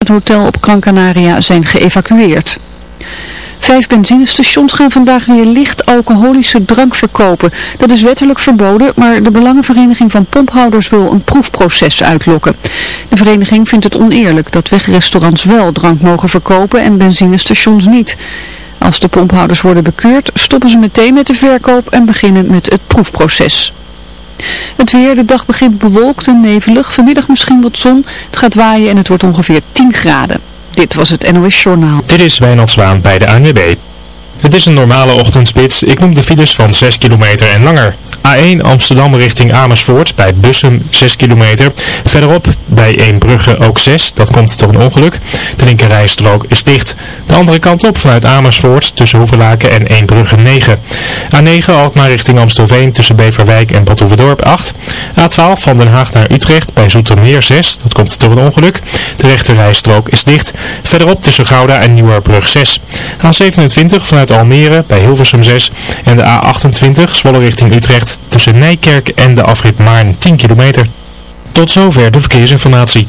Het hotel op Gran Canaria zijn geëvacueerd. Vijf benzinestations gaan vandaag weer licht alcoholische drank verkopen. Dat is wettelijk verboden, maar de Belangenvereniging van Pomphouders wil een proefproces uitlokken. De vereniging vindt het oneerlijk dat wegrestaurants wel drank mogen verkopen en benzinestations niet. Als de pomphouders worden bekeurd, stoppen ze meteen met de verkoop en beginnen met het proefproces. Het weer, de dag begint bewolkt en nevelig. Vanmiddag misschien wat zon. Het gaat waaien en het wordt ongeveer 10 graden. Dit was het NOS Journaal. Dit is Wijnald bij de ANWB. Het is een normale ochtendspits. Ik noem de files van 6 kilometer en langer. A1 Amsterdam richting Amersfoort bij Bussum 6 kilometer. Verderop bij Eembrugge ook 6. Dat komt door een ongeluk. De linkerrijstrook is dicht. De andere kant op vanuit Amersfoort tussen Hoevelaken en Eembrugge 9. A9 Alkmaar richting Amstelveen tussen Beverwijk en Badhoevedorp 8. A12 van Den Haag naar Utrecht bij Zoetermeer 6. Dat komt door een ongeluk. De rechterrijstrook is dicht. Verderop tussen Gouda en Nieuwerbrug 6. A27 vanuit Almere bij Hilversum 6. En de A28 Zwolle richting Utrecht tussen Nijkerk en de afrit Maarn 10 kilometer. Tot zover de verkeersinformatie.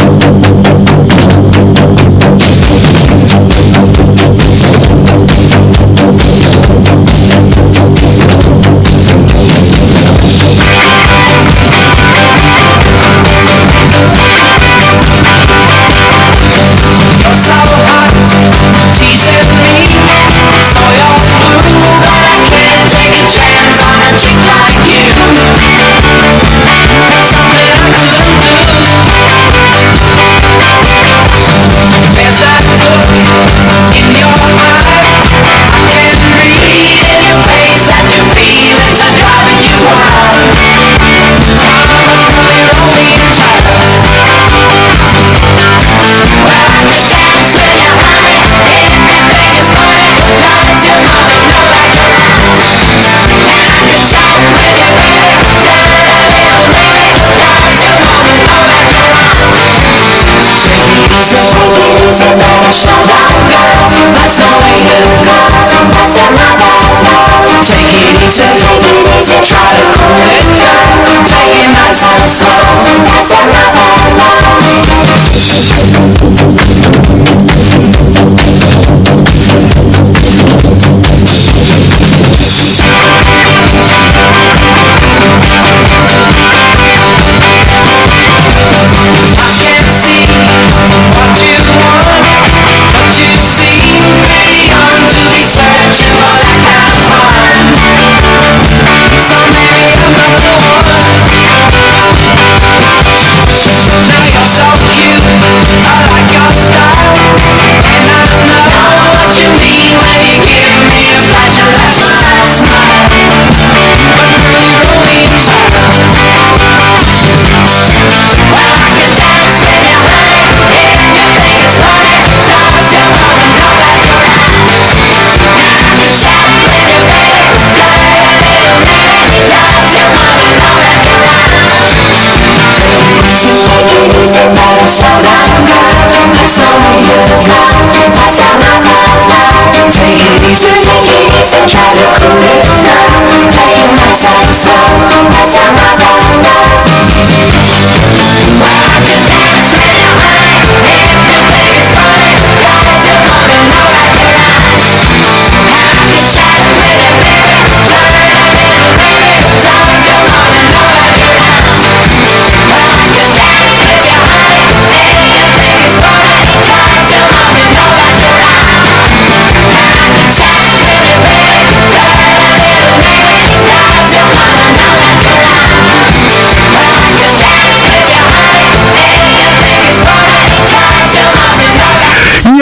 Take it nice and slow, nice and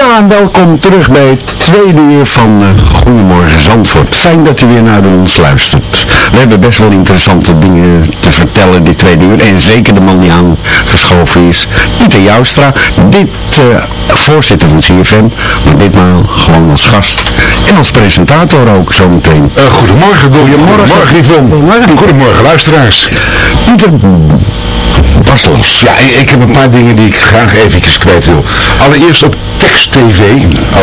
Ja, welkom terug bij het tweede uur van uh, Goedemorgen Zandvoort. Fijn dat u weer naar ons luistert. We hebben best wel interessante dingen te vertellen dit tweede uur. En zeker de man die aangeschoven is, Pieter Joustra. Dit uh, voorzitter van CFM, maar ditmaal gewoon als gast. En als presentator ook zometeen. Uh, goedemorgen, goedemorgen, goedemorgen. Goedemorgen, goedemorgen luisteraars. Pieter, Bassels. Ja, ik heb een paar dingen die ik graag eventjes kwijt wil. Allereerst op Text TV,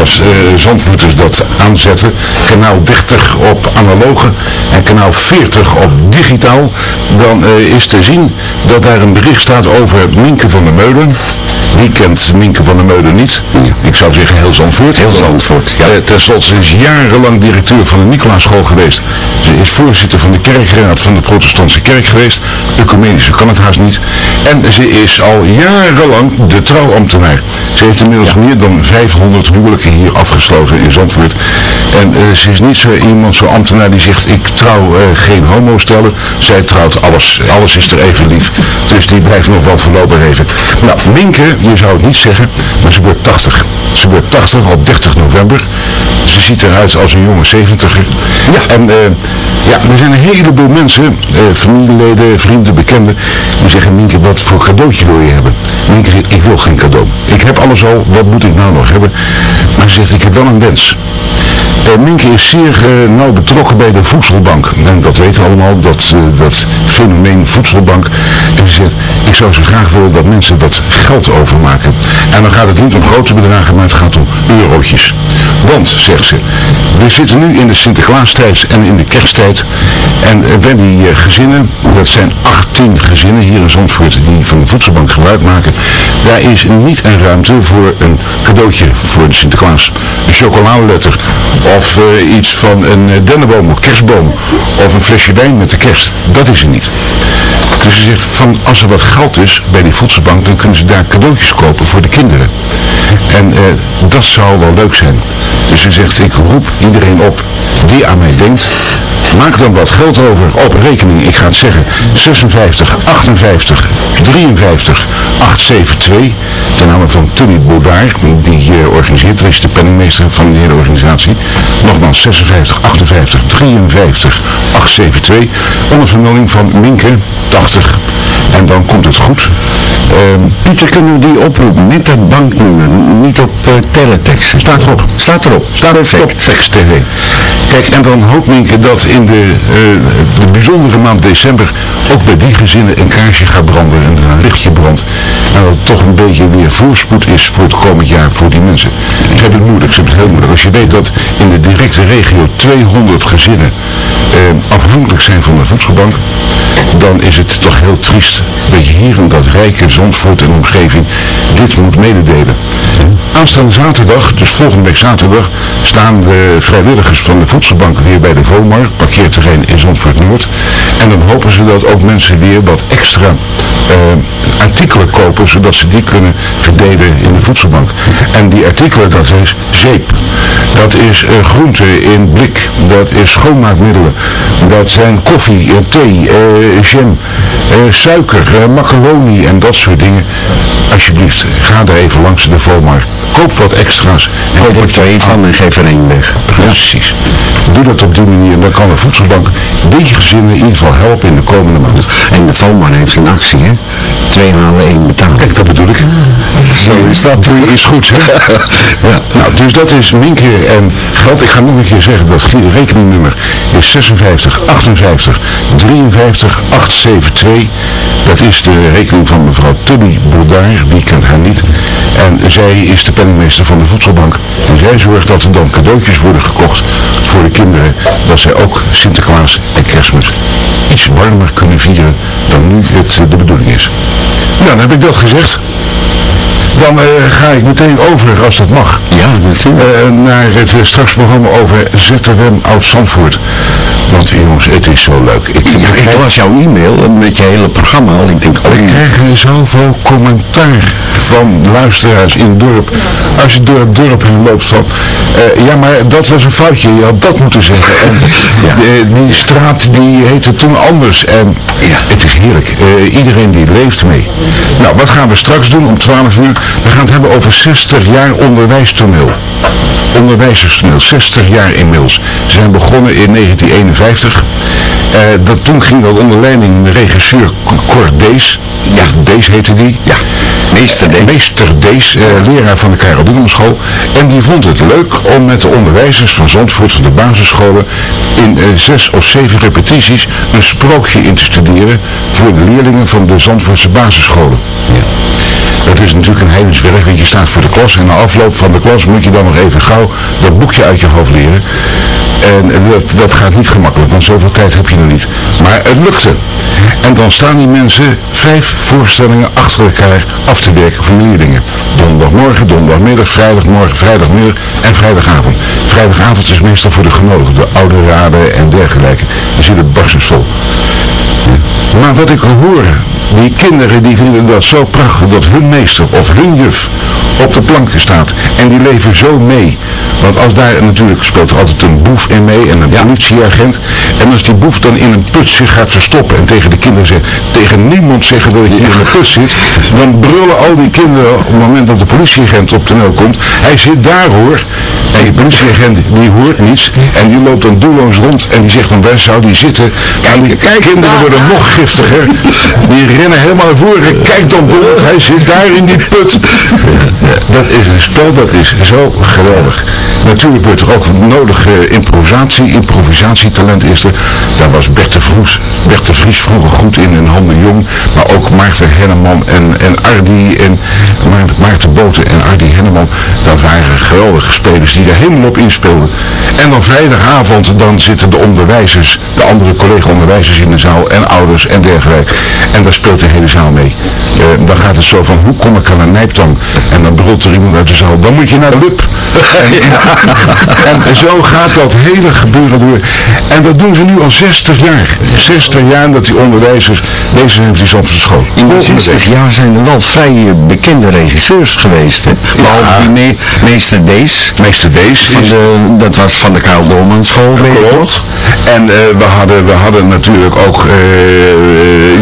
als uh, Zandvoeters dat aanzetten, kanaal 30 op analoge en kanaal 40 op digitaal, dan uh, is te zien dat daar een bericht staat over Minke van der Meulen. Wie kent Minke van der Meulen niet? Ik zou zeggen heel Zandvoort. Heel Zandvoort, ja. Uh, ten slotte, ze is jarenlang directeur van de Nicolaaschool geweest. Ze is voorzitter van de kerkraad van de protestantse kerk geweest. Ecumenische kan het haast niet. En ze is al jarenlang de trouwambtenaar. Ze heeft inmiddels ja. meer dan 500 huwelijken hier afgesloten in Zandvoort. En uh, ze is niet zo iemand, zo'n ambtenaar die zegt, ik trouw uh, geen homo stellen. Zij trouwt alles. Alles is er even lief. Dus die blijft nog wel voorlopig even. Nou, Minke, je zou het niet zeggen, maar ze wordt 80. Ze wordt 80 op 30 november. Ze ziet eruit als een jonge 70 Ja. En uh, ja, er zijn een heleboel mensen, familieleden, vrienden, bekenden, die zeggen, Minke, wat voor cadeautje wil je hebben? Minke zegt, ik wil geen cadeau. Ik heb alles al, wat moet ik nou nog hebben? Maar ze zegt, ik heb wel een wens. Uh, Minke is zeer uh, nauw betrokken bij de voedselbank. En dat weten we allemaal, dat, uh, dat fenomeen voedselbank. Ze zegt, ik zou zo graag willen dat mensen wat geld overmaken. En dan gaat het niet om grote bedragen, maar het gaat om eurotjes. Want, zegt ze, we zitten nu in de Sinterklaastijd en in de kersttijd. En bij die gezinnen, dat zijn 18 gezinnen hier in Zandvoort die van de voedselbank gebruik maken. Daar is niet een ruimte voor een cadeautje voor de Sinterklaas. Een chocoladeletter of uh, iets van een uh, dennenboom of kerstboom of een flesje wijn met de kerst. Dat is er niet. Dus ze zegt van als er wat geld is bij die voedselbank dan kunnen ze daar cadeautjes kopen voor de kinderen. En uh, dat zou wel leuk zijn. Dus ze zegt ik roep iedereen op die aan mij denkt. Maak dan wat geld over op rekening. Ik ga het zeggen. 56 58 53 872. Ten name van Tony Baudard. Die uh, organiseert. Dat is de penningmeester van de hele organisatie. Nogmaals 56 58 53 872. Onder vermelding van Minke 80. En dan komt het goed. Uh, Pieter, kunnen we die oproepen met het banknummer? Niet op uh, teletext. Staat erop. Staat erop. Staat Perfect. op Text TV. Kijk, en dan hoopt Minke dat in de, uh, de bijzondere maand december ook bij die gezinnen een kaarsje gaat branden en een lichtje brandt. En dat het toch een beetje weer voorspoed is voor het komend jaar voor die mensen. Ze hebben het moeilijk, ze hebben het heel moeilijk. Als je weet dat in de directe regio 200 gezinnen uh, afhankelijk zijn van de voedselbank, dan is het toch heel triest dat je hier in dat rijke Zandvoort en omgeving dit moet mededelen. Aanstaande zaterdag, dus volgende week zaterdag, staan de vrijwilligers van de voedselbank weer bij de Vomar, parkeerterrein in Zandvoort Noord. En dan hopen ze dat ook mensen weer wat extra uh, artikelen kopen, zodat ze die kunnen verdelen in de voedselbank. En die artikelen, dat is zeep, dat is uh, groente in blik, dat is schoonmaakmiddelen, dat zijn koffie, uh, thee, jam, suiker, macaroni en dat soort dingen. Alsjeblieft, ga er even langs de Vomar. Koop wat extra's. Koop er van en geef er één weg. Precies. Doe dat op die manier. Dan kan de voedselbank die gezinnen in ieder geval helpen in de komende maand. En de Vomar heeft een actie, hè? Twee halen, één betalen. Kijk, dat bedoel ik. Zo is dat. Doe je is goed, hè? ja. Nou, dus dat is Minke en geld. Ik ga nog een keer zeggen, dat rekeningnummer is 56 58 53 872. Dat is de rekening van mevrouw Tubby Boudard, wie kent haar niet. En zij is de penningmeester van de voedselbank. En zij zorgt dat er dan cadeautjes worden gekocht voor de kinderen. Dat zij ook Sinterklaas en Kerstmis iets warmer kunnen vieren dan nu het de bedoeling is. Nou, dan heb ik dat gezegd. Dan eh, ga ik meteen over, als dat mag, Ja, natuurlijk. eh, naar het uh, straks programma over ZFM Oud-Zandvoort. Want jongens, het is zo leuk. Ik, Ja, ik, ik las jouw e-mail met je hele programma al. Ik denk, oh, we krijgen zoveel commentaar van luisteraars in het dorp. Als je door het dorp heen loopt van, eh, ja maar dat was een foutje, je had dat moeten zeggen. En eh, die straat die heette toen anders. En ja, het heerlijk. Eh, iedereen die leeft mee. Nou, wat gaan we straks doen om 12 uur? We gaan het hebben over 60 jaar onderwijstoneel onderwijzerstoneel, 60 jaar inmiddels. Ze zijn begonnen in 1951. Eh, dat, toen ging dat onder leiding de regisseur Cor Dees. Ja, Dees heette die. Ja. Meester Dees. Meester Dees, eh, leraar van de Karel School. En die vond het leuk om met de onderwijzers van Zandvoort, van de basisscholen, in zes of zeven repetities een sprookje in te studeren voor de leerlingen van de Zandvoortse basisscholen. Dat is natuurlijk een heidenswerk, want je staat voor de klas en na afloop van de klas moet je dan nog even gauw dat boekje uit je hoofd leren. En, en dat, dat gaat niet gemakkelijk, want zoveel tijd heb je er niet. Maar het lukte. En dan staan die mensen vijf voorstellingen achter elkaar af te werken voor leerlingen. Donderdagmorgen, donderdagmiddag, vrijdagmorgen, vrijdagmiddag en vrijdagavond. Vrijdagavond is meestal voor de genodigden, de oude raden en dergelijke. Dan zit het barstensvol. Maar wat ik hoor, die kinderen die vinden dat zo prachtig dat hun meester of hun juf op de plank staat. En die leven zo mee. Want als daar natuurlijk speelt er altijd een boef in mee en een politieagent. En als die boef dan in een put zich gaat verstoppen en tegen de kinderen zegt, tegen niemand zeggen dat ik hier in een put zit, dan brullen al die kinderen op het moment dat de politieagent op toneel komt, hij zit daar hoor. En die politieagent die hoort niets en die loopt dan doelloos rond en die zegt dan waar zou die zitten. En die kinderen worden nog giftiger. Die rennen helemaal naar voren. Kijk dan door, hij zit daar in die put. Dat is een spel, dat is zo geweldig. Natuurlijk wordt er ook nodig eh, improvisatie, improvisatietalent is er. Daar was Bert de Vries, Bert de Vries vroeger goed in en Han de Jong. Maar ook Maarten Henneman en, en Ardi en Ma- Maarten Boten en Ardi Henneman. Dat waren geweldige spelers die er helemaal op inspeelden. En dan vrijdagavond, dan zitten de onderwijzers, de andere collega-onderwijzers in de zaal en ouders en dergelijke. En daar speelt de hele zaal mee. Eh, dan gaat het zo van, hoe kom ik aan een nijptang? En dan brult er iemand uit de zaal, dan moet je naar de lub. En, en zo gaat dat hele gebeuren door. En dat doen ze nu al 60 jaar. 60 jaar dat die onderwijzers bezig zijn met die Zandvoortse school. In de Volgende 60 week. jaar zijn er wel vrij eh, bekende regisseurs geweest, hè? Behalve die me- meester Dees. Meester Dees Van is de, dat was van de Karel Doorman school. Klopt. En eh, we, hadden, we hadden natuurlijk ook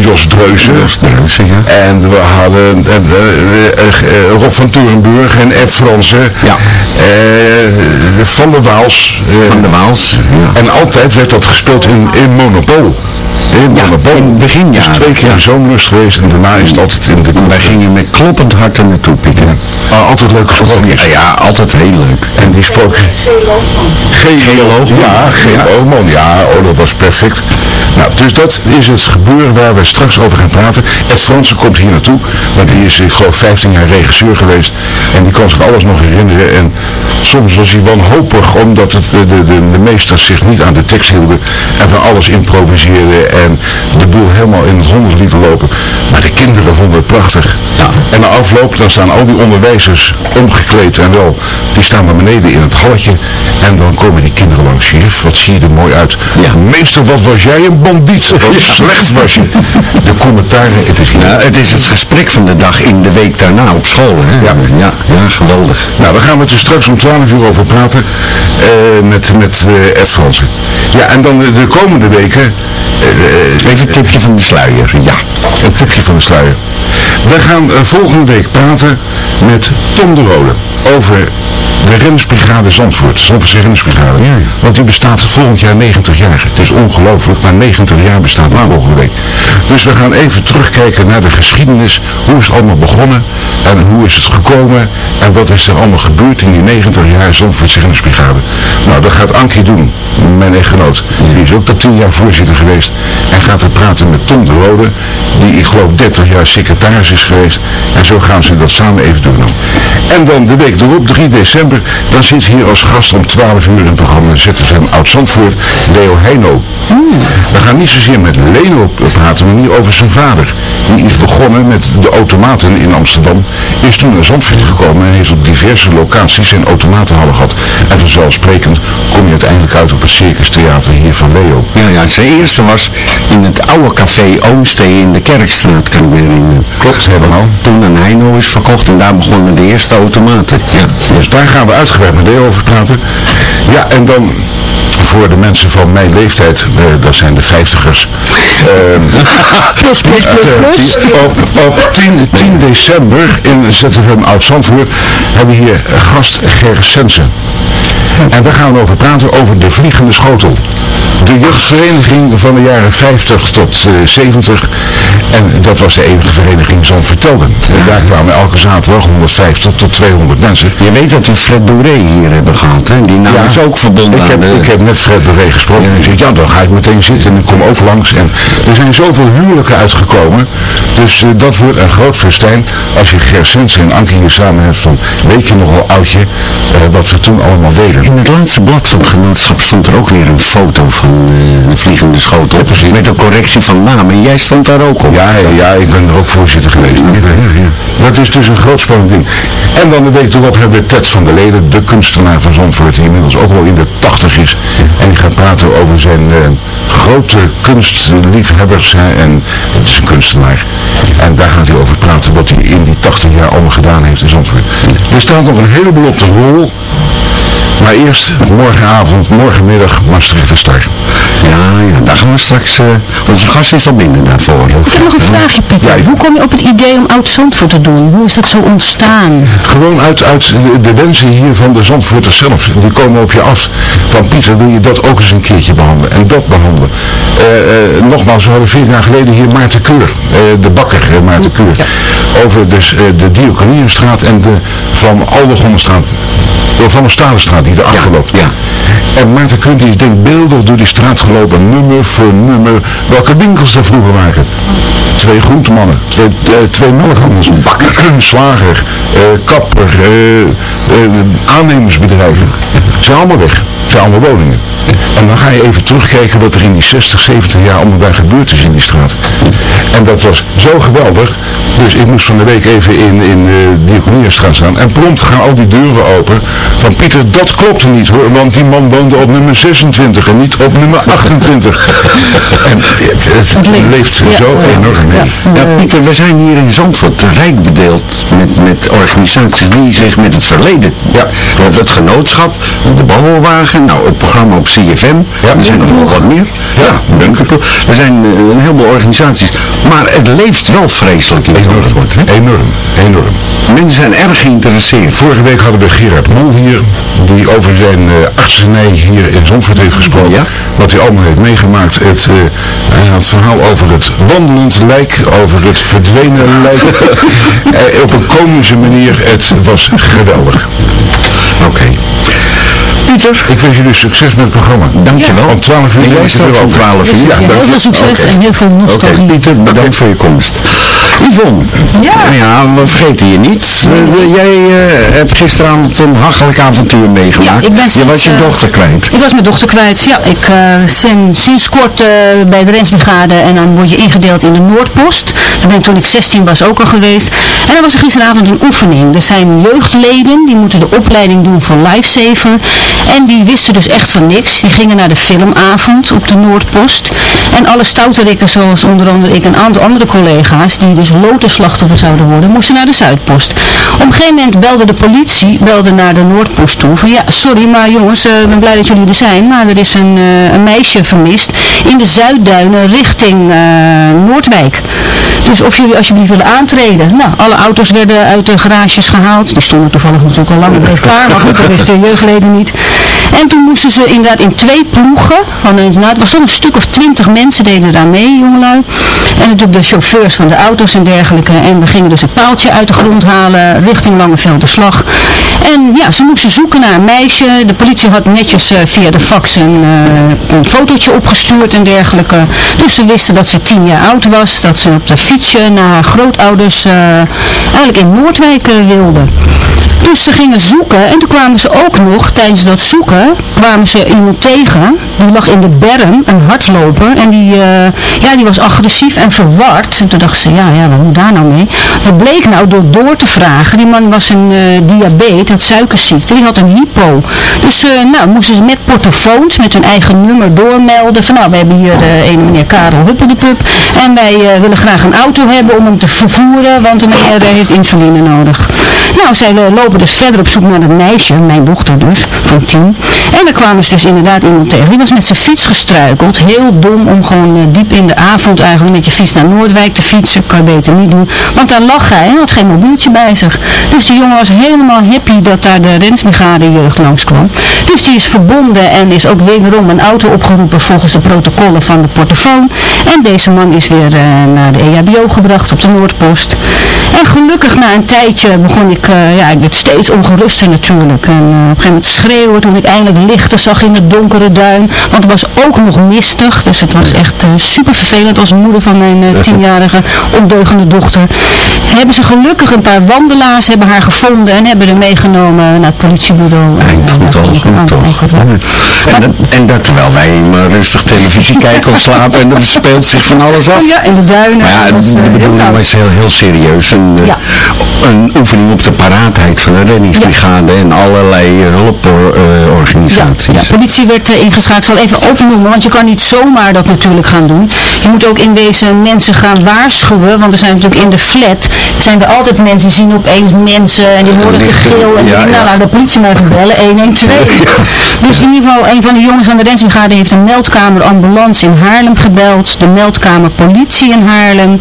Jos Dreuzen. Ja. En we hadden eh, eh, Rob van Torenburg en Ed Fransen. Ja. Eh, van der Waals. Van de Waals. Ja. En altijd werd dat gespeeld in, in Monopool. In Ja, Monopool. in het begin, ja. twee keer in zomerrust geweest en daarna is het altijd in de Wij gingen met kloppend hart er naartoe, Pieter. Altijd leuke sprookjes. Ja, ja, altijd heel leuk. En die sprookjes. Geel Oogman. Ja, Geel Oogman. Ja, oh, dat was perfect. Nou, dus dat is het gebeuren waar we straks over gaan praten. Ed Fransen komt hier naartoe, want die is, ik geloof, 15 jaar regisseur geweest. En die kan zich alles nog herinneren. En soms was hij wanhopig, omdat het, de, de, de, de meesters zich niet aan de tekst hielden. En van alles improviseerden en de boel helemaal in het honderd lieten lopen. Maar de kinderen vonden het prachtig. En na afloop, dan staan al die onderwijzers omgekleed en wel, die staan naar beneden in het halletje. En dan komen die kinderen langs. Juf, wat zie je er mooi uit. Ja. Meester, wat was jij een bandiet. Slecht was je. De commentaren, het is Ja, het is het gesprek van de dag in de week daarna op school, hè? Ja. ja, ja geweldig. Nou, daar gaan we het er straks om 12 uur over praten eh, met, met eh Ed Fransen. Ja, en dan de, de komende weken, eh, Even een tipje van de sluier, ja. een tipje van de sluier. We gaan eh, volgende week praten met Tom de Rode over de Rennersbrigade Zandvoort, Zandvoortse Rennersbrigade. Want die bestaat volgend jaar 90 jaar. Het is ongelooflijk, maar 90 jaar bestaat die volgende week. Dus we gaan even terugkijken naar de geschiedenis. Hoe is het allemaal begonnen? En hoe is het gekomen? En wat is er allemaal gebeurd in die 90 jaar Rennersbrigade? Nou, dat gaat Ankie doen, mijn echtgenoot. Die is ook tot 10 jaar voorzitter geweest. En gaat er praten met Tom de Rode, die ik geloof 30 jaar secretaris is geweest. En zo gaan ze dat samen even doen. En dan de week erop, 3 december, dan zit hier als gast om 12 uur in het programma ZFM Oud Zandvoort, Leo Heino. We gaan niet zozeer met Leo praten, maar meer over zijn vader. Die is begonnen met de automaten in Amsterdam, is toen naar Zandvoort gekomen en heeft op diverse locaties zijn automatenhallen gehad. En vanzelfsprekend kom je uiteindelijk uit op het Circus Theater hier van Leo. Ja, ja, zijn eerste was in het oude café Oomstee in de Kerkstraat, kan ik me herinneren. Klopt, helemaal. Toen aan Heino is verkocht en daar begonnen de eerste automaten. Ja. Dus daar gaan we uitgebreid met Leo over praten. Ja, en dan voor de mensen van mijn leeftijd, eh, dat zijn de vijftigers. ehm, Plus, plus, plus, plus. op, op 10, 10 december in ZFM Oud-Zandvoort hebben we hier gast Ger Sensen. En daar gaan we over praten over de Vliegende Schotel. De jeugdvereniging van de jaren 50 tot eh, 70. En dat was de enige vereniging zo'n vertelde. En daar kwamen elke zaterdag 150 tot 200 mensen. Je weet dat we Fred Bourré hier hebben gehad, hè? Die naam Ja, is ook verbonden Ik heb, de... ik heb net Fred Bewe gesproken en hij zegt, ja dan ga ik meteen zitten en ik kom ook langs. En er zijn zoveel huwelijken uitgekomen, dus eh, dat wordt een groot festijn als je Ger Sensen en Ankie hier samen hebt van, weet je nog wel oudje, eh, wat we toen allemaal deden. In het laatste blad van het genootschap stond er ook weer een foto van eh, de vliegende schotel. met een correctie van naam. En jij stond daar ook op. Ja, ja, ja, ik ben er ook voorzitter geweest. Dat is dus een groot spannend ding. En dan de week erop hebben we Ted van der Leden, de kunstenaar van Zandvoort, die inmiddels ook wel in de 80 is. En die gaat praten over zijn eh, grote kunstliefhebbers. Hè, en het is een kunstenaar. En daar gaat hij over praten wat hij in die 80 jaar allemaal gedaan heeft in Zandvoort. Er staat nog een heleboel op de rol. Maar eerst morgenavond, morgenmiddag Maastricht Star. Ja, ja, daar gaan we straks... eh, onze gast is al binnen daarvoor. Ik heb nog een vraagje, Pieter. Ja. Hoe kom je op het idee om Oud Zandvoort te doen? Hoe is dat zo ontstaan? Gewoon uit, uit de, de wensen hier van de Zandvoorters zelf. Die komen op je af. Van Pieter, wil je dat ook eens een keertje behandelen? En dat behandelen. Eh, eh, nogmaals, we hadden vier jaar geleden hier Maarten Keur. eh, de bakker Maarten Keur. Over dus, eh, de Diakonierenstraat en de Van Aldegonenstraat. De Van de Stalenstraat die loopt. ja. En Maarten die is denkbeeldig door die straat gelopen. Nummer voor nummer. Welke winkels er vroeger waren. Twee groentemannen. Twee, eh, twee melkhandels. Bakker. Slager. eh, kapper. eh, aannemersbedrijven. Zijn allemaal weg. Zijn allemaal woningen. En dan ga je even terugkijken wat er in die 60, 70 jaar allemaal daar gebeurd is in die straat. En dat was zo geweldig. Dus ik moest van de week even in, in Diakoniersstraat staan. En prompt gaan al die deuren open. Van Pieter, dat klopte niet hoor. Want die man woonde op nummer 26 en niet op nummer 28. en het, het leeft zo enorm. hè. Ja, Pieter, we zijn hier in Zandvoort rijk bedeeld met, met organisaties die zich met het verleden... Ja. We hebben het genootschap, de babbelwagen, nou het programma op CFM. Ja, er zijn er nog wat meer. Ja, Bunkerploeg. Er zijn eh, een heleboel organisaties. Maar het leeft wel vreselijk in Zandvoort. hè? Enorm, enorm. Mensen zijn erg geïnteresseerd. Vorige week hadden we Gerard Mol hier, die over zijn uh, artsenij hier in Zandvoort heeft gesproken. Ja. Wat hij allemaal heeft meegemaakt. Het, eh, hij had het verhaal over het wandelend lijk, over het verdwenen lijk. Eh, op een komische manier. Het was geweldig. Oké. Pieter, Ik wens jullie succes met het programma. dankjewel. Om 12 uur En jij straks om over. 12 uur. Ja, heel veel succes Oké. en heel veel Oké, nostalgie. Pieter, bedankt voor je komst. Yvonne. Ja. Ja, we vergeten je niet. Eh, jij eh, hebt gisteravond een hachelijk avontuur meegemaakt. Ja, ik ben je sinds, was je eh, dochter kwijt. Ik was mijn dochter kwijt. Ja, ik eh, ben sinds kort eh, bij de Rensbrigade en dan word je ingedeeld in de Noordpost. Daar ben ik toen ik 16 was ook al geweest. En dan was er gisteravond een oefening. Er zijn jeugdleden, die moeten de opleiding doen voor lifesaver. En die wisten dus echt van niks. Die gingen naar de filmavond op de Noordpost. En alle stouterikken, zoals onder andere ik en een aantal andere collega's, die dus lotenslachtoffer zouden worden, moesten naar de Zuidpost. Op een gegeven moment belde de politie, belde naar de Noordpost toe, van ja, sorry, maar jongens, eh, ik ben blij dat jullie er zijn, maar er is een, eh, een meisje vermist in de Zuidduinen richting eh, Noordwijk. Dus of jullie alsjeblieft willen aantreden. Nou, alle auto's werden uit de garages gehaald. Die stonden toevallig natuurlijk al lang en klaar, maar goed, dat wisten de jeugdleden niet. En toen moesten ze inderdaad in twee ploegen, van, nou, het was een stuk of twintig mensen deden daar mee, jongelui. En natuurlijk de chauffeurs van de auto's en dergelijke. En we gingen dus het paaltje uit de grond halen richting Langevelderslag. En ja, ze moesten zoeken naar een meisje. De politie had netjes uh, via de fax een, uh, een fotootje opgestuurd en dergelijke. Dus ze wisten dat ze tien jaar oud was, dat ze op de fietsje naar haar grootouders uh, eigenlijk in Noordwijk wilde. Dus ze gingen zoeken en toen kwamen ze ook nog, tijdens dat zoeken, kwamen ze iemand tegen. Die lag in de berm, een hardloper. En die, uh, ja, die was agressief en verward. En toen dachten ze, ja, ja, wat moet daar nou mee? Dat bleek nou door door te vragen. Die man was een uh, diabetes, had suikerziekte. Die had een hypo. Dus uh, nou, moesten ze met portofoons, met hun eigen nummer doormelden. Van nou, we hebben hier een meneer Karel Huppeldepup. En wij willen graag een auto hebben om hem te vervoeren. Want de meneer heeft insuline nodig. Nou, zij lopen dus verder op zoek naar dat meisje, mijn dochter dus, van En daar kwamen ze dus inderdaad iemand tegen. Die was met zijn fiets gestruikeld. Heel dom om gewoon uh, diep in de avond eigenlijk met je fiets naar Noordwijk te fietsen. Kan je beter niet doen. Want daar lag hij en had geen mobieltje bij zich. Dus die jongen was helemaal happy dat daar de Rensbrigade jeugd langskwam. Dus die is verbonden en is ook wederom een auto opgeroepen volgens de protocollen van de portofoon. En deze man is weer uh, naar de EHBO gebracht op de Noordpost. En gelukkig na een tijdje begon ik, uh, ja, ik werd steeds ongeruster natuurlijk. En op een gegeven moment schreeuwen toen ik eindelijk lichten zag in het donkere duin. Want het was ook nog mistig, dus het was echt uh, super vervelend als moeder van mijn uh, tienjarige ondeugende dochter. Hebben ze gelukkig een paar wandelaars hebben haar gevonden en hebben er meegenomen naar het politiebureau. Eind goed al, goed. En, dat, en dat terwijl wij maar rustig televisie kijken of slapen en er speelt zich van alles af. Ja, in de duinen. Maar ja, was, de bedoeling was heel, heel serieus. Een, ja. een oefening op de paraatheid van de reddingsbrigade ja. en allerlei. Uh, ja, ja, politie werd uh, ingeschakeld. Ik zal even opnoemen, want je kan niet zomaar dat natuurlijk gaan doen. Je moet ook in wezen mensen gaan waarschuwen, want er zijn natuurlijk in de flat, zijn er altijd mensen, die zien opeens mensen en die horen gegil en ja, die, nou laat de politie maar even bellen, 112. Dus in ieder geval, een van de jongens van de reddingsbrigade heeft een meldkamer ambulance in Haarlem gebeld, de meldkamer politie in Haarlem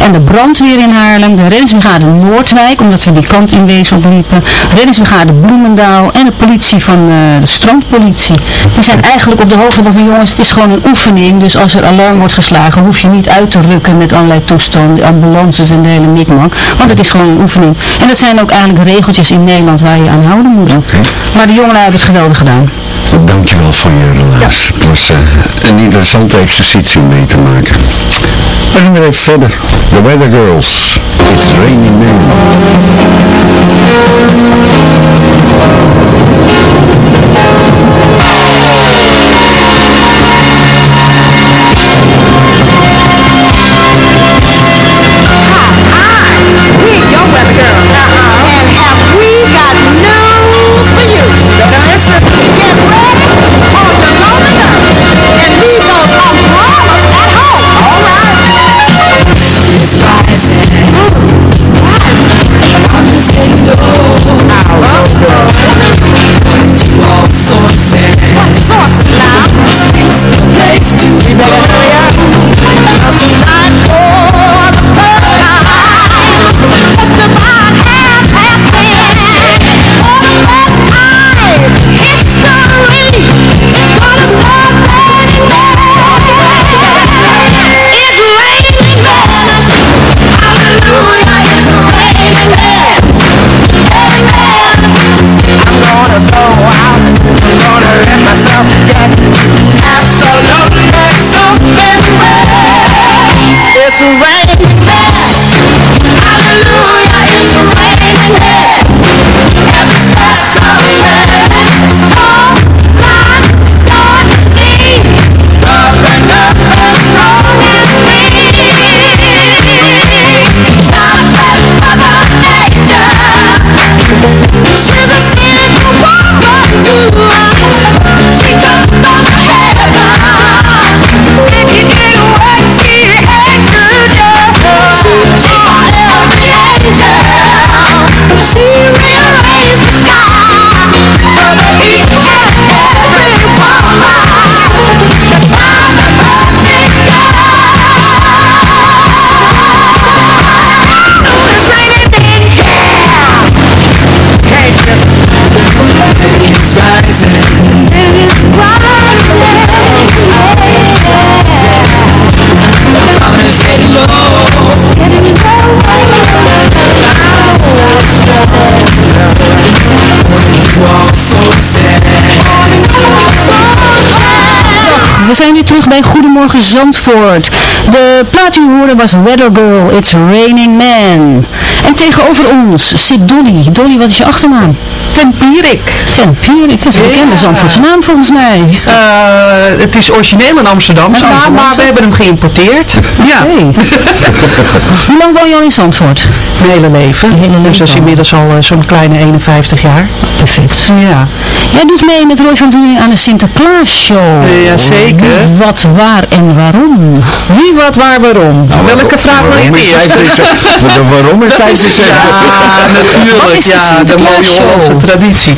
en de brandweer in Haarlem, de reddingsbrigade Noordwijk, omdat we die kant in wezen opliepen, reddingsbrigade Bloemendaal en de politie van uh, de strandpolitie. Die zijn eigenlijk op de hoogte van jongens, het is gewoon een oefening, dus als er alarm wordt geslagen, hoef je niet uit te rukken met allerlei toestanden, ambulances en de hele mikmak, want het is gewoon een oefening. En dat zijn ook eigenlijk regeltjes in Nederland waar je aan houden moet. Okay. Maar de jongen hebben het geweldig gedaan. Dankjewel voor je relaas. Ja. Het was uh, een interessante exercitie om mee te maken. We gaan weer even verder. The Weather Girls. It's raining men. It's we zijn weer terug bij Goedemorgen Zandvoort. De plaat die we hoorden was Weather Girl, It's Raining Man. En tegenover ons zit Dolly. Dolly, wat is je achternaam? Tempierik. Tempierik, dat is een bekende Zandvoortse naam volgens mij. Uh, het is origineel een Amsterdamse naam, maar we hebben hem geïmporteerd. Ja. Hoe lang woon je al in Zandvoort? Mijn hele leven. Hele leven dus dat is inmiddels al uh, zo'n kleine 51 jaar. Perfect. Ja. Jij doet mee met Roy van Buring aan de Sinterklaas Show. Ja, zeker. Wie, wat, waar en waarom? Wie, wat, waar, waarom? Welke vraag wil je waarom is eerst? 5 december? Waarom is 5 december? Ja, Wat natuurlijk. is de Ja, de mooie Sinterklaasshow? Hollandse traditie.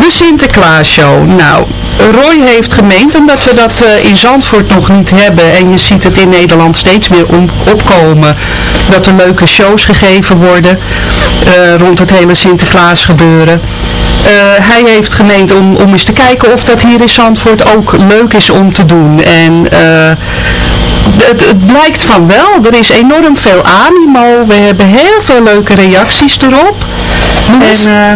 De Sinterklaasshow. Nou, Roy heeft gemeend, omdat we dat eh, in Zandvoort nog niet hebben. En je ziet het in Nederland steeds meer om, opkomen. Dat er leuke shows gegeven worden. eh, rond het hele Sinterklaas gebeuren. Eh, hij heeft gemeend om, om eens te kijken of dat hier in Zandvoort ook leuk is om te doen. En eh, het, het blijkt van wel. Er is enorm veel animo. We hebben heel veel leuke reacties erop. En, eh,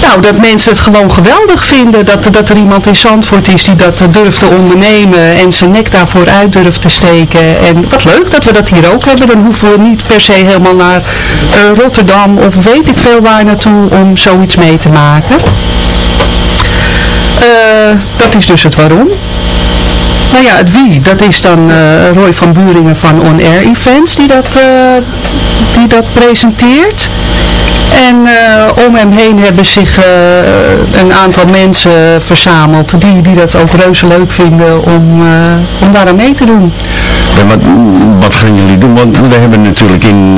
nou, dat mensen het gewoon geweldig vinden. Dat, dat er iemand in Zandvoort is die dat durft te ondernemen. En zijn nek daarvoor uit durft te steken. En wat leuk dat we dat hier ook hebben. Dan hoeven we niet per se helemaal naar eh, Rotterdam of weet ik veel waar naartoe om zoiets mee te maken. Eh, dat is dus het waarom. Nou ja, het wie, dat is dan eh, Roy van Buringen van On Air Events die dat, die dat presenteert. En eh, om hem heen hebben zich eh, een aantal mensen verzameld die, die dat ook reuze leuk vinden om, eh, om daar aan mee te doen. En wat, wat gaan jullie doen? Want we hebben natuurlijk in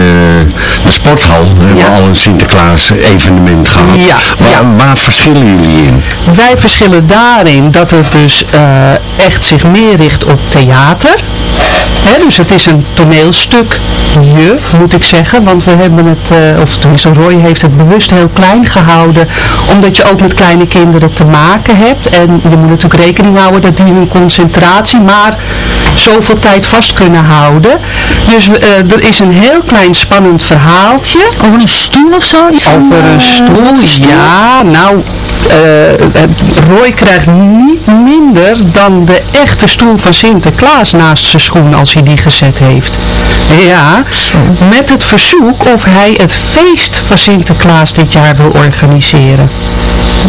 de sporthal hebben Ja. we al een Sinterklaas evenement gehad. Ja, Waar, ja. waar verschillen jullie in? Wij verschillen daarin dat het dus echt zich meer richt op theater. Dus het is een toneelstukje, moet ik zeggen. Want we hebben het, eh, of tenminste Roy heeft het bewust heel klein gehouden. Omdat je ook met kleine kinderen te maken hebt. En je moet natuurlijk rekening houden dat die hun concentratie maar zoveel tijd vast kunnen houden. Dus eh, er is een heel klein spannend verhaaltje. Over een stoel of zo? Is Over een eh, stoel, een stoel? ja, nou, Roy krijgt niet minder dan de echte stoel van Sinterklaas naast zijn schoen als hij die gezet heeft. Ja, met het verzoek of hij het feest van Sinterklaas dit jaar wil organiseren.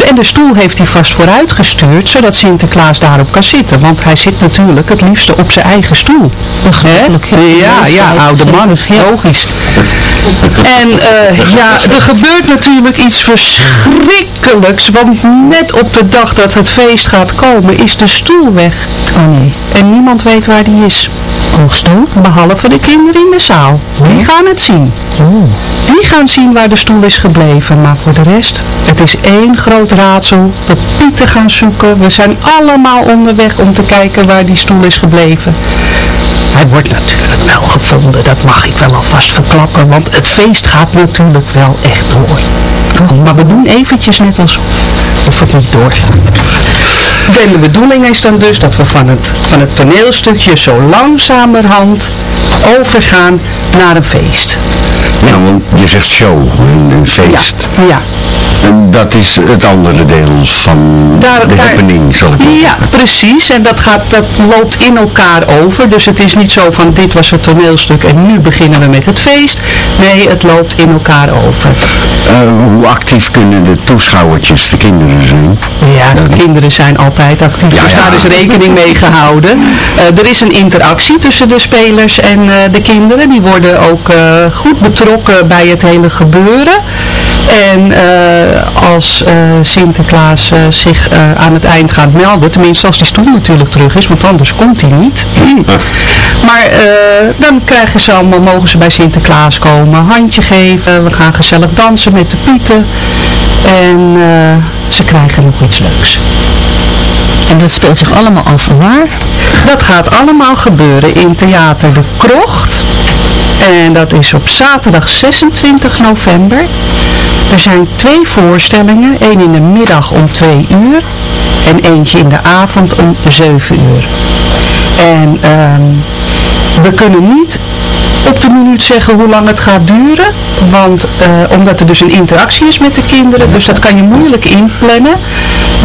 En de stoel heeft hij vast vooruitgestuurd, zodat Sinterklaas daarop kan zitten. Want hij zit natuurlijk het liefste op zijn eigen stoel. Begrijpelijk, ja. Ja, ja, oude man, logisch. En eh, ja, er gebeurt natuurlijk iets verschrikkelijks, want net op de dag dat het feest gaat komen is de stoel weg. Oh nee. En niemand weet waar die is. Oogstoel? Behalve de kinderen in de zaal. Die gaan het zien. Die gaan zien waar de stoel is gebleven. Maar voor de rest, het is één groot raadsel. De pieten gaan zoeken. We zijn allemaal onderweg om te kijken waar die stoel is gebleven. Hij wordt natuurlijk wel gevonden, dat mag ik wel alvast verklappen, want het feest gaat natuurlijk wel echt door. Maar we doen eventjes net alsof of het niet doorgaat. En de bedoeling is dan dus dat we van het, van het toneelstukje zo langzamerhand overgaan naar een feest. Ja, want je zegt show, een, een feest. Ja, ja. En dat is het andere deel van Daar- de daar- happening, zal ik maar Ja, precies. En dat, gaat, dat loopt in elkaar over. Dus het is niet zo van dit was het toneelstuk en nu beginnen we met het feest. Nee, het loopt in elkaar over. Eh, hoe actief kunnen de toeschouwertjes, de kinderen zijn? Ja, de kinderen zijn altijd actief. Ja, dus ja. daar is rekening mee gehouden. Eh, er is een interactie tussen de spelers en eh, de kinderen. Die worden ook eh, goed betrokken bij het hele gebeuren. En eh, als eh, Sinterklaas eh, zich aan het eind gaat melden, tenminste als die stoel natuurlijk terug is, want anders komt hij niet. Maar dan krijgen ze allemaal, mogen ze bij Sinterklaas komen, handje geven, we gaan gezellig dansen met de pieten. En ze krijgen nog iets leuks. En dat speelt zich allemaal af waar? Dat gaat allemaal gebeuren in Theater de Krocht. En dat is op zaterdag 26 november. Er zijn twee voorstellingen. één in de middag om 2 uur. En eentje in de avond om 7 uur. En ehm, we kunnen niet op de minuut zeggen hoe lang het gaat duren. Want uh, omdat er dus een interactie is met de kinderen. Dus dat kan je moeilijk inplannen.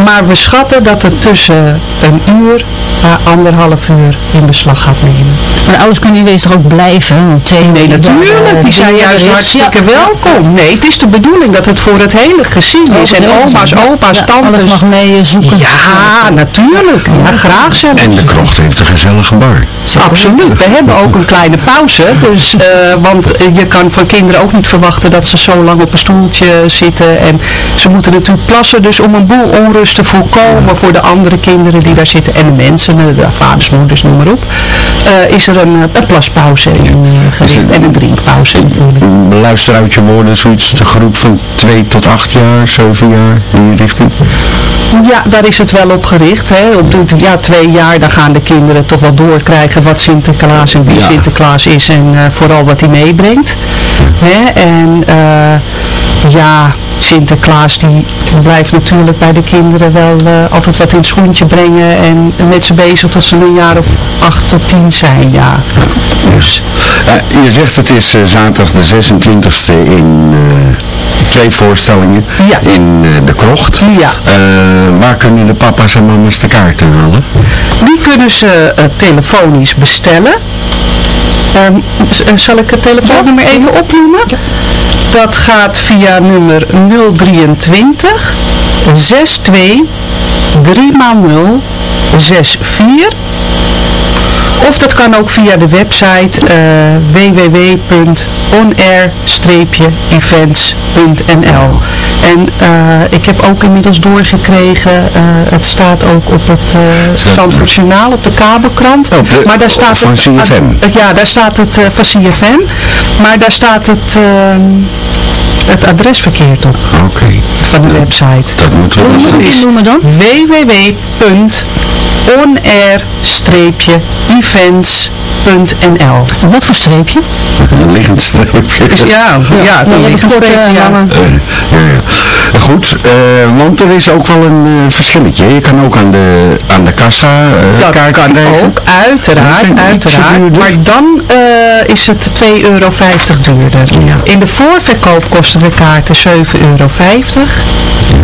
Maar we schatten dat het tussen een uur à anderhalf uur in beslag gaat nemen. Maar de ouders kunnen wezen ook blijven. twee nee, natuurlijk. Die zijn juist hartstikke welkom. Nee, het is de bedoeling dat het voor het hele gezin is. En oma's, opa's, tantes. Alles mag mee zoeken. Ja, natuurlijk. Ja, graag zelfs. En de krocht heeft een gezellige bar. Absoluut. We hebben ook een kleine pauze. Dus, uh, want je kan van kinderen ook niet verwachten dat ze zo lang op een stoeltje zitten. En ze moeten natuurlijk plassen. Dus om een boel onrust te voorkomen voor de andere kinderen die daar zitten. En de mensen, de vaders, moeders, noem maar op. Uh, is er een, een plaspauze in, uh, en een drinkpauze natuurlijk. Luister uit je woorden, zoiets de groep van 2 tot 8 jaar, 7 jaar, in die richting? Ja, daar is het wel op gericht. Hè. Op ja, twee jaar, dan gaan de kinderen toch wel doorkrijgen wat Sinterklaas en wie Sinterklaas is en uh, vooral wat hij meebrengt. Hè. En uh, ja, Sinterklaas die blijft natuurlijk bij de kinderen wel uh, altijd wat in het schoentje brengen en met ze bezig tot ze een jaar of acht tot tien zijn, ja. Dus. je zegt het is zaterdag de 26e in twee voorstellingen in de krocht. Ja. waar kunnen de papa's en mama's de kaarten halen? Die kunnen ze telefonisch bestellen. Um, zal ik het telefoonnummer even opnoemen? Dat gaat via nummer 023 62 3 0 64 of dat kan ook via de website uh, www.onair-events.nl En uh, ik heb ook inmiddels doorgekregen, uh, het staat ook op het uh, Zandvoort Journaal, op de kabelkrant. Oh, de, maar daar staat van CFM? ja, daar staat het van CFM. Maar daar staat het het adres verkeerd op. Oké. Van de website. Dat moeten we dus noemen dan? www.onair-events.nl Wat voor streepje? Een liggend streepje. Ja, ja, een liggend streepje. Ja. Uh, goed, uh, want er is ook wel een uh, verschilletje. Je kan ook aan de, aan de kassa Dat kaart kan krijgen. ook, uiteraard, uiteraard. Maar dan is het 2,50 euro duurder. Ja. In de voorverkoop kosten de kaarten 7,50 euro.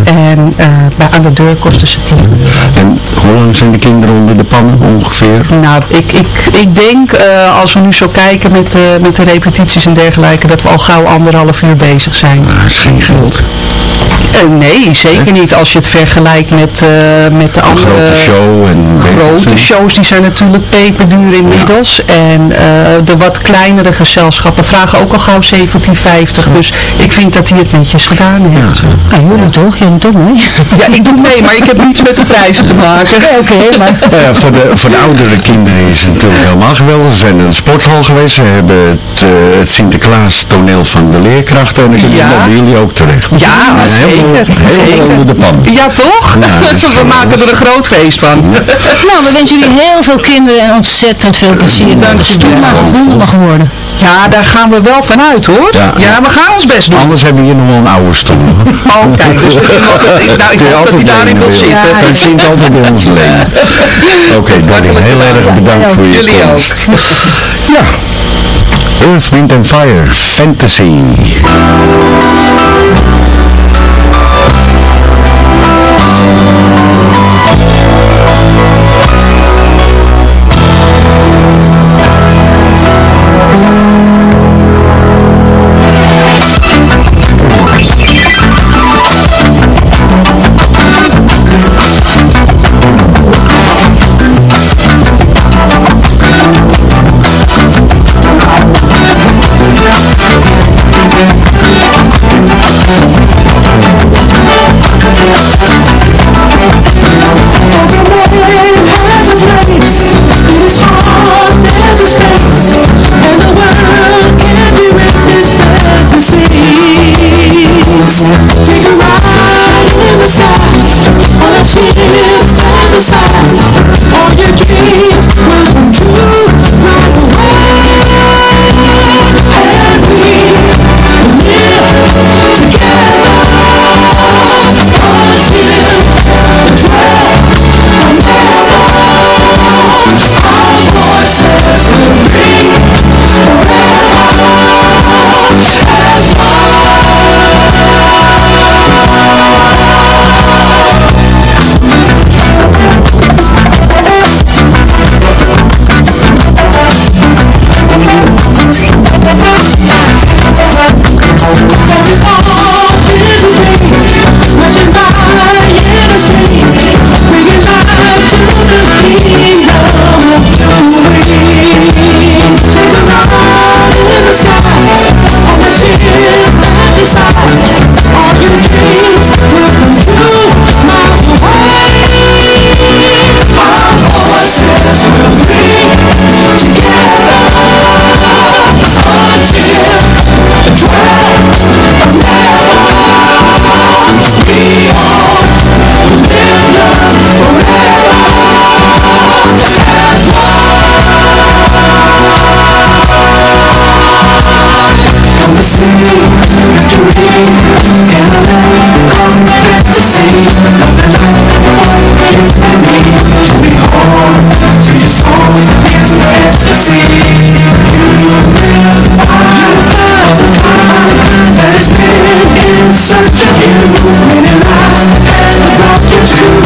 En bij, aan de deur kosten ze 10 euro. En hoe lang zijn de kinderen onder de pannen ongeveer? Nou, ik, ik, ik denk uh, als we nu zo kijken met, uh, met de repetities en dergelijke, dat we al gauw anderhalf uur bezig zijn. Maar dat is geen geld. Uh, nee, zeker niet. Als je het vergelijkt met, met de Een andere... grote show en... Grote shows, die zijn natuurlijk peperduur inmiddels. Ja. En de wat kleinere gezelschappen vragen ook al gauw 17,50. Dus ik vind dat hij het netjes gedaan heeft. Ja, ja jullie toch? Jij doet mee? Ja, ik doe mee, maar ik heb niets met de prijzen te maken. Oké, okay, maar... Ja, voor, de, voor de oudere kinderen is het natuurlijk helemaal geweldig. Ze zijn in een sporthal geweest. Ze hebben het, uh, het Sinterklaas toneel van de leerkrachten. En dan kunnen Ja. jullie ook terecht. Ja, Helemaal- zeker. zeker. onder de pan. Ja, toch? Ja, we maken er een groot feest van. Nou, we wensen jullie heel veel kinderen en ontzettend veel plezier. Dank je wel. maar gevonden mag worden. Ja, daar gaan we wel vanuit hoor. Ja. we gaan ons best doen. Anders hebben we hier nog wel een oude stoel. Oh, kijk, dus we ik- nou, ik Kun je hoop dat hij altijd daarin wil zitten. Hij zit altijd bij ons lenen. Oké, Danny, heel erg bedankt voor je Jullie ook. komst. Ja. Earth, Wind and Fire, Fantasy. Een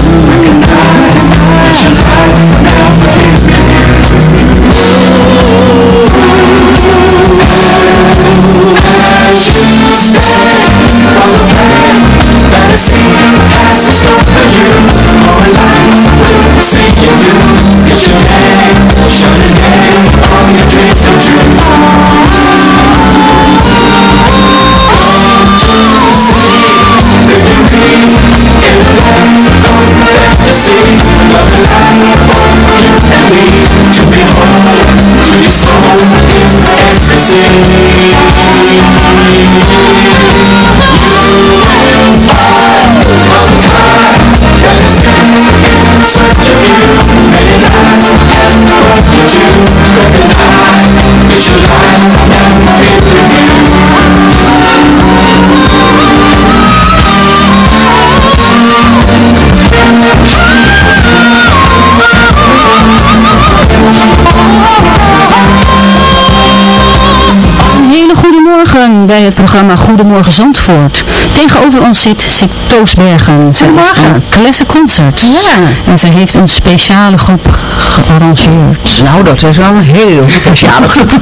bij het programma Goedemorgen Zandvoort. Tegenover ons zit Sip Toosbergen. Zij is van Classic Concert. Ja. En zij heeft een speciale groep gearrangeerd. Nou, dat is wel een heel speciale groep.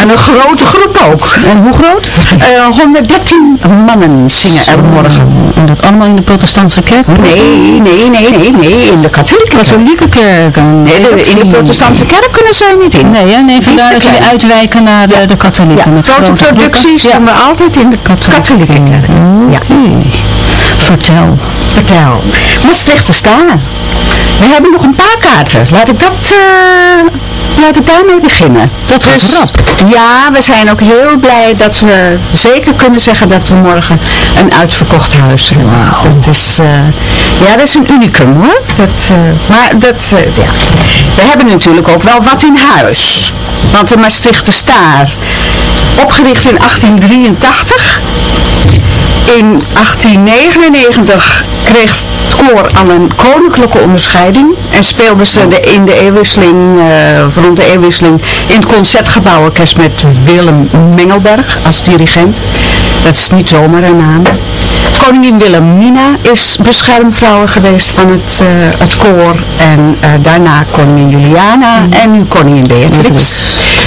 En een grote groep ook. En hoe groot? Eh 113 mannen zingen er morgen. En dat allemaal in de protestantse kerk? Nee, nee, nee, nee, nee, in de katholieke kerk. Katholieke kerk. Nee, de- in de protestantse kerk kunnen zij niet in. Nee, hè? nee vandaar dat jullie uitwijken naar de, de katholieken. Ja, grote producties groepen. Doen we altijd in de katholieke kerk. Ja. Vertel. Vertel. Maastricht te staan. We hebben nog een paar kaarten. Laat ik dat, eh, laat ik daarmee beginnen. Dat Dus, rap. ja, we zijn ook heel blij dat we zeker kunnen zeggen dat we morgen een uitverkocht huis hebben. Dat is, eh, ja, dat is een unicum hoor. Dat, eh, maar dat, ja. We hebben natuurlijk ook wel wat in huis. Want de Maastrichter Staar, opgericht in 1883, in 1899 kreeg het koor al een koninklijke onderscheiding en speelden ze de, in de eeuwwisseling, eh, rond de eeuwwisseling in het Concertgebouworkest met Willem Mengelberg als dirigent. Dat is niet zomaar een naam. Koningin Wilhelmina is beschermvrouw geweest van het, eh, het koor en eh, daarna koningin Juliana en nu koningin Beatrix.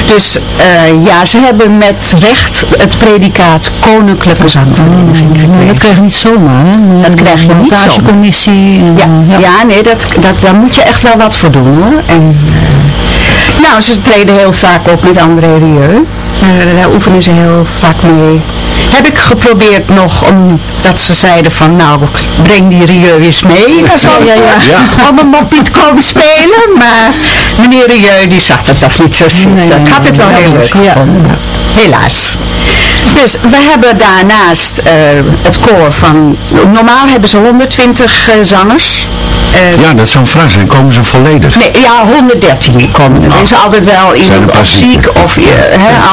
Dus eh, ja, ze hebben met recht het predicaat Koninklijke Zangvereniging gekregen. dat krijg je niet zomaar, hè? Dat krijg je niet zomaar. en, Ja, ja. nee, dat, dat, daar moet je echt wel wat voor doen hoor. En, nou, ze treden heel vaak op met André Rieu. Daar oefenen ze heel vaak mee. Heb ik geprobeerd nog, omdat ze zeiden van, nou, breng die Rieu eens mee. naar Zandvoort, Om hem op niet komen spelen. Maar meneer Rieu, die zag het toch niet zo zitten. Nee, ik had het wel heel leuk Ja. gevonden. Helaas. Dus we hebben daarnaast eh, het koor van, normaal hebben ze 120 eh, zangers. Eh, Ja, dat zou een vraag zijn. Komen ze volledig? Nee, ja, 113 komen er. Er is altijd wel iemand er of ziek of eh,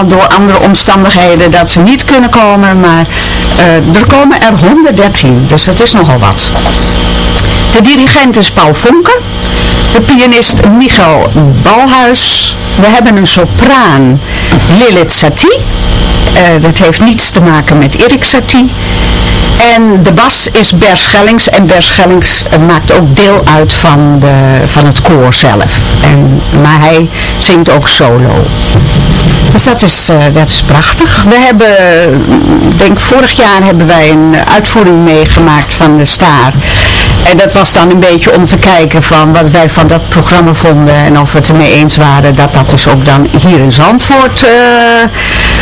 door andere omstandigheden dat ze niet kunnen komen. Maar eh, er komen er 113, dus dat is nogal wat. De dirigent is Paul Vonken. De pianist Michael Balhuis. We hebben een sopraan Lilith Satie. Dat heeft niets te maken met Erik Satie. En de bas is Bers Schellings. En Bers Schellings eh, maakt ook deel uit van, de, van het koor zelf. En, maar hij zingt ook solo. Dus dat is, eh, dat is prachtig. We hebben, eh, denk vorig jaar hebben wij een uitvoering meegemaakt van de Staar. En dat was dan een beetje om te kijken van wat wij van dat programma vonden en of we het ermee eens waren dat dat dus ook dan hier in Zandvoort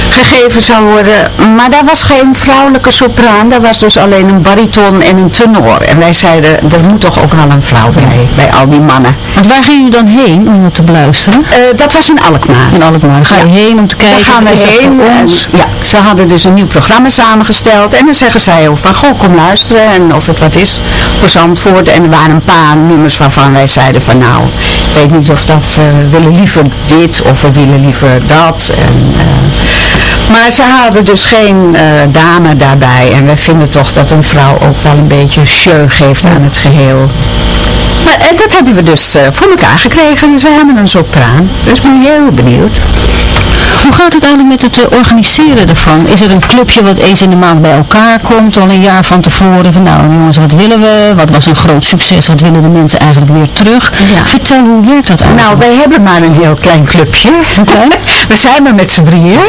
gegeven zou worden. Maar daar was geen vrouwelijke sopraan, daar was dus alleen een bariton en een tenor. En wij zeiden, er moet toch ook wel een vrouw bij, bij al die mannen. Want waar ging je dan heen om dat te beluisteren? Eh, dat was in Alkmaar. In Alkmaar. Ga je Ja. heen om te kijken? Daar gaan we heen. ons? ja, ze hadden dus een nieuw programma samengesteld. En dan zeggen zij ook van, goh, kom luisteren. En of het wat is voor Zandvoort. En er waren een paar nummers waarvan wij zeiden van, nou, ik weet niet of dat, eh, we willen liever dit of we willen liever dat. En, eh, Maar ze hadden dus geen eh, dame daarbij. En wij vinden toch dat een vrouw ook wel een beetje show geeft aan het geheel. Maar eh, dat hebben we dus eh, voor elkaar gekregen. Dus we hebben een sopraan. Dus ik ben heel benieuwd. Hoe gaat het eigenlijk met het eh, organiseren ervan? Is er een clubje wat eens in de maand bij elkaar komt, al een jaar van tevoren? Van nou jongens, wat willen we? Wat was een groot succes? Wat willen de mensen eigenlijk weer terug? Vertel, hoe werkt dat eigenlijk? Nou, wij hebben maar een heel klein clubje. we zijn maar met z'n drieën.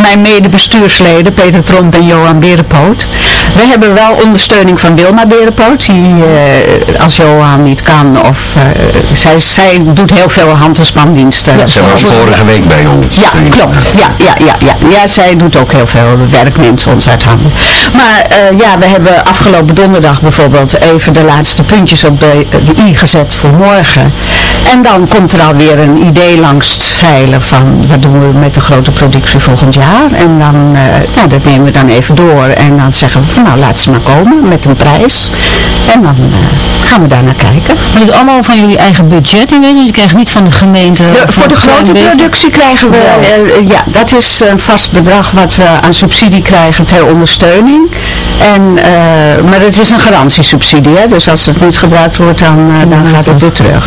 Mijn medebestuursleden, Peter Tromp en Johan Berenpoot. We hebben wel ondersteuning van Wilma Berenpoot, die eh, als Johan niet kan, of uh, zij, zij doet heel veel hand- en spandiensten. Ja, zoals vorige week bij ons. Ja, klopt. Ja, ja, ja, ja. ja, zij doet ook heel veel werk, neemt ons uit handen. Maar uh, ja, we hebben afgelopen donderdag bijvoorbeeld even de laatste puntjes op de, de i gezet voor morgen. En dan komt er alweer een idee langs zeilen van wat doen we met de grote productie volgend jaar. En dan, uh, nou, dat nemen we dan even door. En dan zeggen we van nou laat ze maar komen met een prijs. En dan uh, gaan we daar naar kijken. Maar het is allemaal van jullie eigen budget in, weet je? Krijgt niet van de gemeente... De, voor de grote productie krijgen we, ja, dat is een vast bedrag wat we aan subsidie krijgen ter ondersteuning. En, maar het is een garantiesubsidie, hè? dus als het niet gebruikt wordt, dan, dan gaat het weer terug.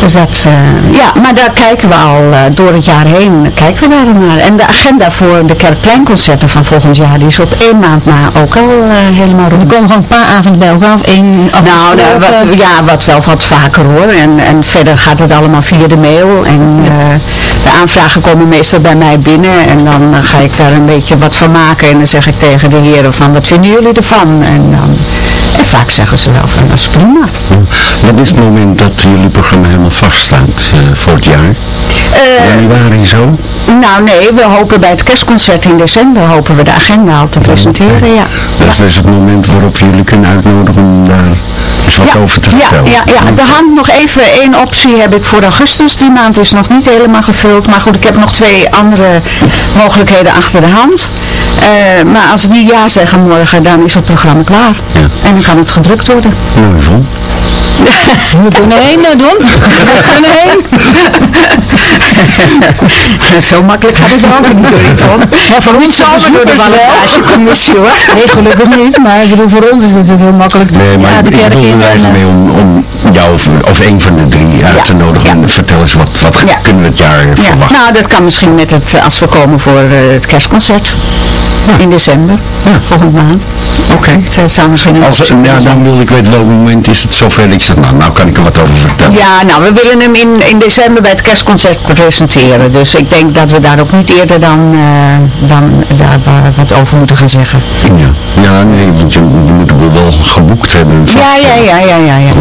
Dus dat, uh, ja, maar daar kijken we al door het jaar heen, kijken we daar naar. En de agenda voor de Kerkpleinconcerten van volgend jaar, die is op één maand na ook al helemaal rond. Er komen gewoon een paar avonden bij elkaar of één Nou, nou wat, ja, wat wel wat vaker hoor. En, en verder gaat het allemaal via de mail. En de aanvragen komen meestal bij mij binnen. En dan ga ik daar een beetje wat van maken. En dan zeg ik tegen de heren van, wat vinden jullie ervan? En dan... En vaak zeggen ze wel van, dat is prima. Wat is het moment dat jullie programma helemaal vaststaat uh, voor het jaar? Uh, Januari zo? Nou nee, we hopen bij het kerstconcert in december hopen we de agenda al te presenteren, ja. Dat ja. is het moment waarop jullie kunnen uitnodigen om daar wat ja, over te vertellen. Ja, ja, ja, er hangt nog even één optie heb ik voor augustus. Die maand is nog niet helemaal gevuld. Maar goed, ik heb nog twee andere mogelijkheden achter de hand. Uh, maar als die ja zeggen morgen, dan is het programma klaar. Ja. En dan kan het gedrukt worden. Nou, We kunnen heen, Don. We kunnen heen. Zo makkelijk gaat het ook niet door, Yvonne. Ja, voor ons Zo door de ballotagecommissie hoor. Nee, gelukkig niet. Maar ik bedoel, voor ons is het natuurlijk heel makkelijk. Nee, maar ja, ik bedoel er mee om, om jou of, of een van de drie uit Ja, te nodigen. ja. Vertel eens, wat, wat Ja. kunnen we jaar Ja, verwachten? nou dat kan misschien met het, eh, als we komen voor eh, het kerstconcert. In december, volgende maand. Oké. Het zou misschien een Als, ja, zijn. dan wil ik weten welk moment is het zover dat ik zeg, nou, nou kan ik er wat over vertellen. Ja, nou, we willen hem in, in december bij het kerstconcert presenteren. Dus ik denk dat we daar ook niet eerder dan, eh, dan daar wa- wat over moeten gaan zeggen. Ja, ja nee, want je, je moet het wel geboekt hebben. vast Ja, ja, ja, ja, ja. ja.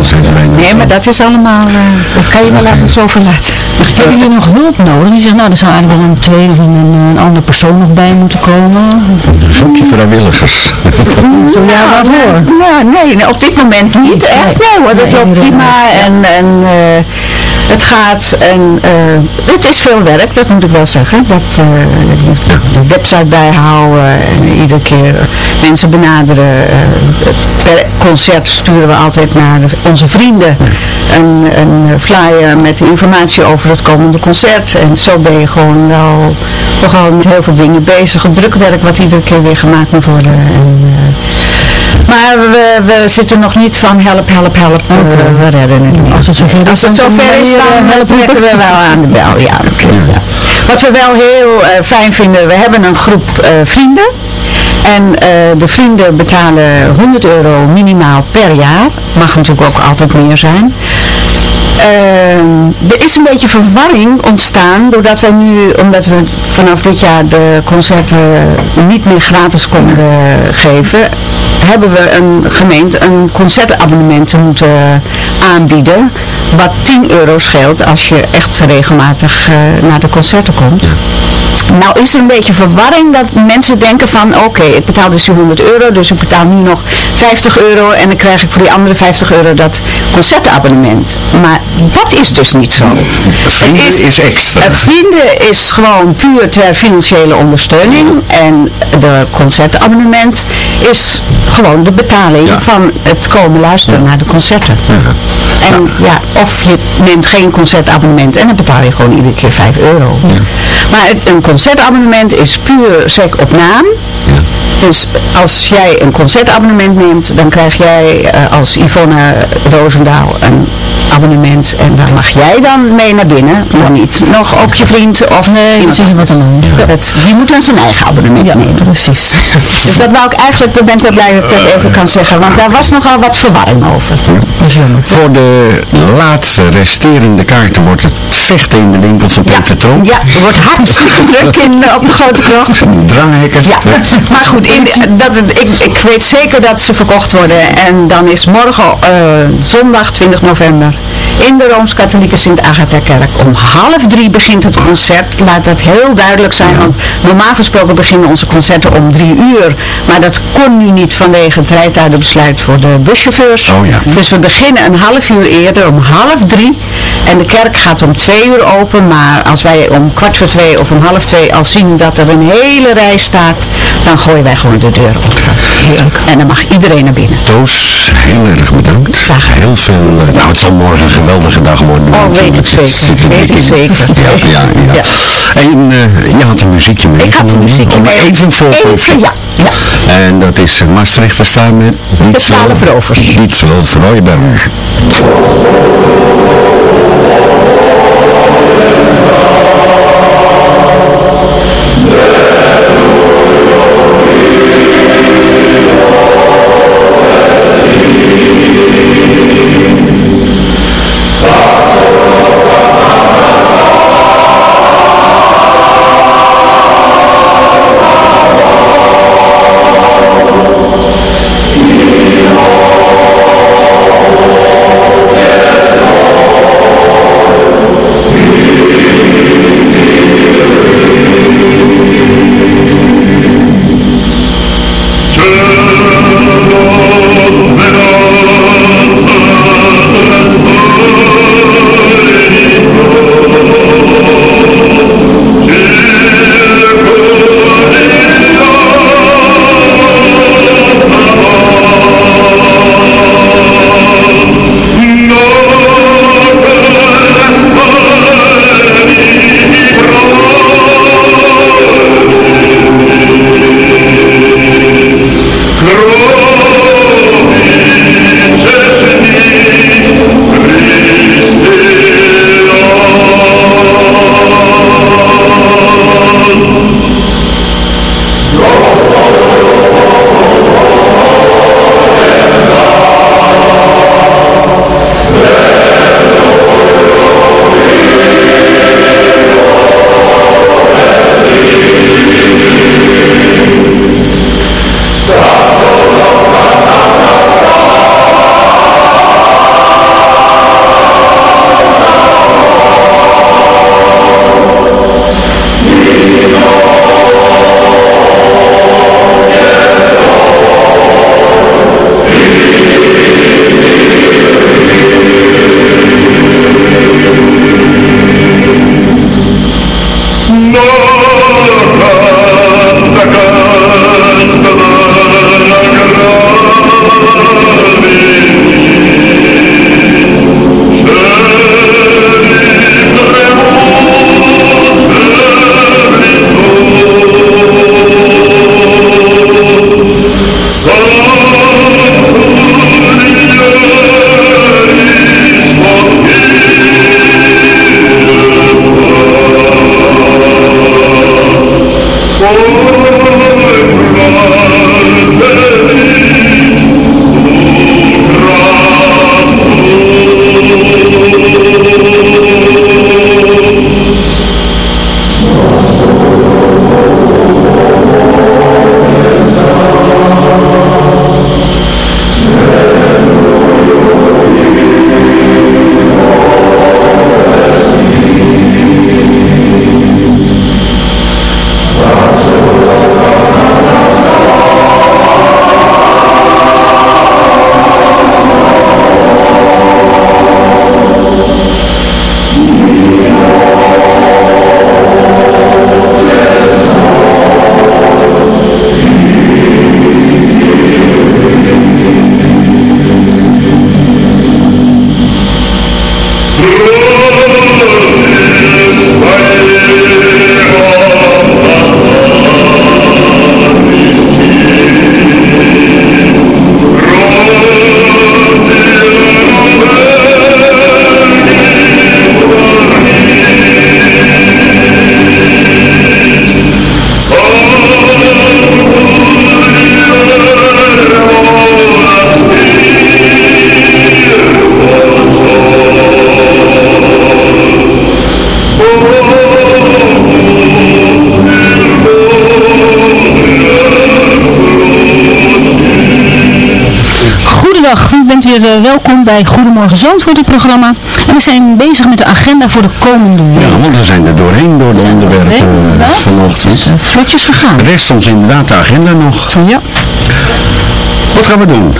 Nee, maar dat is allemaal, eh, dat kan je wel ergens over laten. Hebben jullie nog hulp nodig? Die zegt, nou, er zou eigenlijk wel een tweede, een, een andere persoon nog bij moeten komen. Zoek je vrijwilligers. Zo ja, waarvoor? Ja, nee, nee, op dit moment niet. Echt, nee hoor, dat loopt prima. En, en eh, het gaat en eh, het is veel werk, dat moet ik wel zeggen. Dat, eh, de website bijhouden en iedere keer mensen benaderen. eh, per concert sturen we altijd naar onze vrienden een, een flyer met informatie over het komende concert. En zo ben je gewoon wel toch al met heel veel dingen bezig. Het drukwerk wat iedere keer weer gemaakt moet worden. En, maar we, we zitten nog niet van help, help, help, we redden het niet. Als het zover is, Als het zover is, we dan hier, eh, trekken we wel aan de bel. Ja. Wat we wel heel eh, fijn vinden, we hebben een groep eh, vrienden. En de vrienden betalen 100 euro minimaal per jaar. Mag natuurlijk ook altijd meer zijn. Ehm, er is een beetje verwarring ontstaan doordat wij nu, omdat we vanaf dit jaar de concerten niet meer gratis konden geven, hebben we een gemeente een concertabonnement te moeten aanbieden. Wat 10 euro scheelt als je echt regelmatig eh, naar de concerten komt. Nou is er een beetje verwarring dat mensen denken van oké, ik betaal dus die 100 euro, dus ik betaal nu nog 50 euro en dan krijg ik voor die andere 50 euro dat concertabonnement. Maar dat is dus niet zo. Vrienden Het is extra. vrienden is gewoon puur ter financiële ondersteuning en de concertabonnement is gewoon de betaling Ja. van het komen luisteren naar de concerten. En ja, of je neemt geen concertabonnement en dan betaal je gewoon iedere keer 5 euro. Maar het- een concertabonnement is puur sec op naam. Dus als jij een concertabonnement neemt, dan krijg jij eh, als Yvonne Roosendaal een abonnement en daar mag jij dan mee naar binnen, maar niet nog ook je vriend of Nee, dat is wat dan ook. dat, die moet dan zijn eigen abonnement nemen. Precies. Dus dat wou ik eigenlijk, daar ben ik wel blij dat ik dat even kan zeggen, want daar was nogal wat verwarring over. Dat is jammer. Voor de laatste resterende kaarten wordt het vechten in de winkel van Peter Tromp. Ja, er wordt hartstikke druk in, eh, op de grote krocht. Dranghekken. Ja, maar goed, in, dat, het- ik, ik weet zeker dat ze verkocht worden. En dan is morgen, eh, zondag 20 november, in de Rooms-Katholieke Sint-Agatha-kerk. Om half drie begint het concert. Laat dat heel duidelijk zijn, want normaal gesproken beginnen onze concerten om drie uur. Maar dat kon nu niet vanwege het rijtuigenbesluit voor de buschauffeurs. Oh ja. Dus we beginnen een half uur eerder, om half drie. En de kerk gaat om twee uur open, maar als wij om kwart voor twee of om half twee al zien dat er een hele rij staat, dan gooien wij gewoon de deur op. Heerlijk. En dan mag iedereen naar binnen. Toos, heel erg bedankt. Graag. Heel veel, eh, nou het zal morgen een geweldige dag worden. Oh, weet ik zeker. Er Weet ik zeker. Ja, ja, ja. Ja. En eh, je had een muziekje mee. Ik had een muziekje mee. Even een voorproefje. Even, ja. ja. En dat is uh, Maastrichter staan met De twaalf rovers. Dietself Rooiberg. Eh, welkom bij Goedemorgen Zandvoort, het programma. En we zijn bezig met de agenda voor de komende week. Ja, want we zijn er doorheen door de er onderwerpen eh, vanochtend. Dus, eh, vlotjes gegaan. Rest ons inderdaad de agenda nog. Ja. Wat gaan we doen?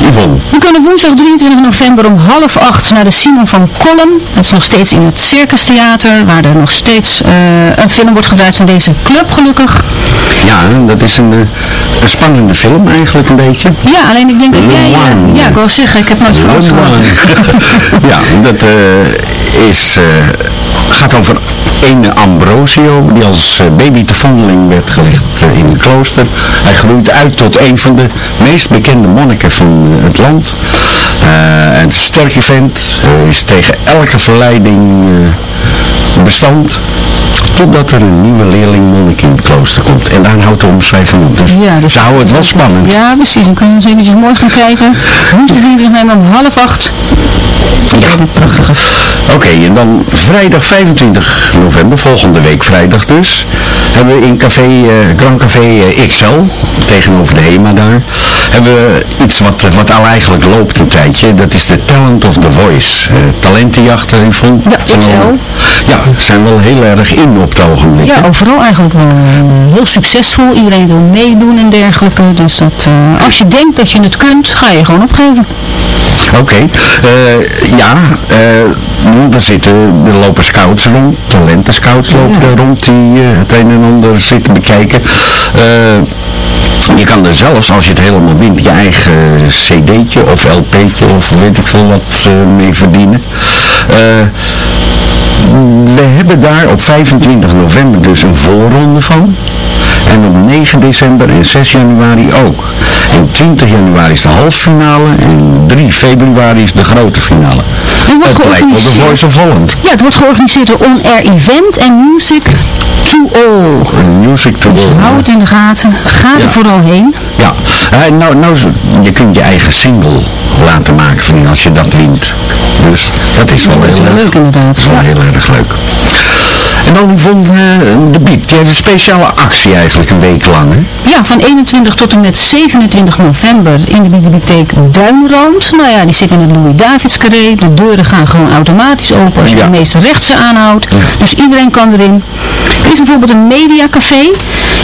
Yvonne. We kunnen woensdag 23 november om half acht naar de Simon van Kolm. Dat is nog steeds in het Circus Theater, waar er nog steeds eh, een film wordt gedraaid van deze club, gelukkig. Ja, dat is een, eh, een spannende film eigenlijk een beetje. Ja, alleen ik denk dat jij... eh, Lang. ja, ik wou zeggen, ik heb nooit foto's gemaakt. ja, dat eh, is, eh, gaat over ene Ambrosio, die als eh, baby te vondeling werd gelegd eh, in een klooster. Hij groeit uit tot een van de meest bekende monniken van eh, het land. Eh, een sterke vent, is tegen elke verleiding bestand. Totdat er een nieuwe leerling monnik in het klooster komt. En daar houdt de omschrijving op. Dus, Ja, dus- ze houden het wel spannend. Ja, precies. Dan kunnen we eens eventjes mooi gaan kijken. Woensdag 23 november om half acht. Ja, dit prachtige. Oké, en dan vrijdag 25 november, volgende week vrijdag dus, hebben we in café, eh Grand Café eh, XL, tegenover de HEMA daar, hebben we iets wat, wat al eigenlijk loopt een tijdje. Dat is de Talent of the Voice. eh talentenjacht, eh, Yvonne. Ja, XL. wel- Ja, zijn wel heel erg in op het ogenblik. Ja, overal eigenlijk wel eh, heel succesvol. Iedereen wil meedoen en dergelijke. Dus dat, eh, als je denkt dat je het kunt, ga je gewoon opgeven. Oké, eh, ja, eh, er zitten, er lopen scouts rond, talentenscouts lopen er rond die eh, het een en ander zitten bekijken. Eh, je kan er zelfs, als je het helemaal wint, je eigen cd'tje of lp'tje of weet ik veel wat eh, mee verdienen. Eh, we hebben daar op 25 november dus een voorronde van. En op 9 december en 6 januari ook. En 20 januari is de halve finale en 3 februari is de grote finale. wordt Het lijkt wel de. Voice of Holland. Ja, het wordt georganiseerd door On Air Event en Music to All. Music to Dus hou het in de gaten. Ga er vooral heen. Ja, eh, nou, nou, je kunt je eigen single laten maken van als je dat wint. Dus dat is wel heel leuk inderdaad. Dat is wel heel erg leuk. En dan vond eh, de Biep, die heeft een speciale actie eigenlijk een week lang. Hè? Ja, van 21 tot en met 27 november in de bibliotheek Duinrand. Nou ja, die zit in het Louis Davids carré. De deuren gaan gewoon automatisch open als je Ja. de meeste rechtse aanhoudt. Dus iedereen kan erin. Er is bijvoorbeeld een mediacafé.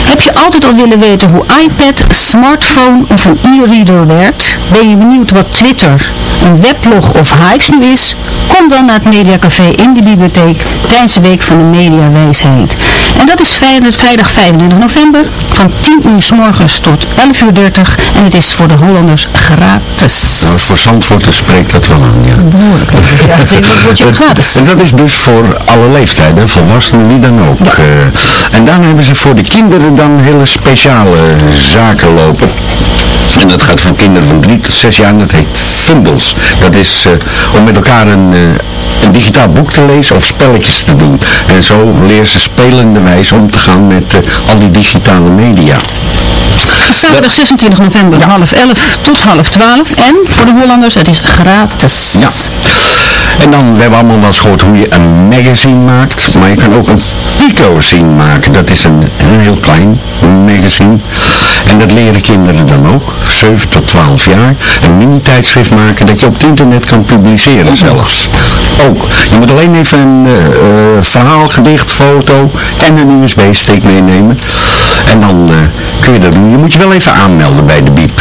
Heb je altijd al willen weten hoe iPad, smartphone of een e-reader werkt? Ben je benieuwd wat Twitter, een weblog of Hives nu is? Kom dan naar het mediacafé in de bibliotheek tijdens de week van de mediawijsheid. En dat is vrij- vrijdag 25 november van 10 uur s morgens tot 11 uur 30 en het is voor de Hollanders gratis. Nou, voor Zandvoorters spreekt dat wel aan, ja. Behoorlijk. Ja, wordt je gratis. En dat is dus voor alle leeftijden, volwassenen wie dan ook. Eh, en dan hebben ze voor de kinderen dan hele speciale zaken lopen. En dat gaat voor kinderen van 3 tot 6 jaar en dat heet Fumbles. Dat is eh, om met elkaar een, eh, een digitaal boek te lezen of spelletjes te doen. En zo leren ze spelende wijze om te gaan met eh, al die digitale media. Zaterdag 26 november half 11 tot half 12 en voor de Hollanders het is gratis. Ja. En dan, we hebben allemaal wel eens gehoord hoe je een magazine maakt, maar je kan ook een Pico-zine maken. Dat is een, een heel klein magazine. En dat leren kinderen dan ook, 7 tot 12 jaar. Een mini-tijdschrift maken dat je op het internet kan publiceren zelfs. Ook. Je moet alleen even een eh, eh, verhaal, gedicht, foto en een USB-stick meenemen. En dan eh, kun je dat doen. Je moet je wel even aanmelden bij de BIEB.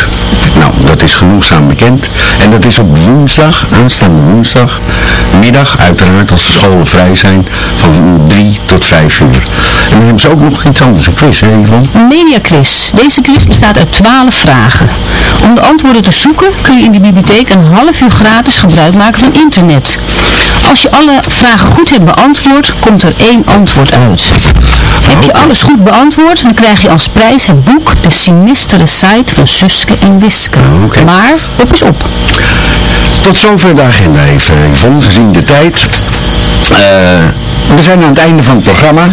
Nou, dat is genoegzaam bekend. En dat is op woensdag, aanstaande woensdag, middag, uiteraard als de scholen vrij zijn, van 3 tot 5 uur. En dan hebben ze ook nog iets anders, een quiz, hè Yvonne? Een mediaquiz. Deze quiz bestaat uit 12 vragen. Om de antwoorden te zoeken kun je in de bibliotheek een half uur gratis gebruik maken van internet. Als je alle vragen goed hebt beantwoord, komt er één antwoord uit. Heb je alles goed beantwoord, dan krijg je als prijs het boek De Sinistere Site van Suske en Wiske. Maar, op is op. Tot zover de agenda even, Yvonne, gezien de tijd. Eh, We zijn aan het einde van het programma.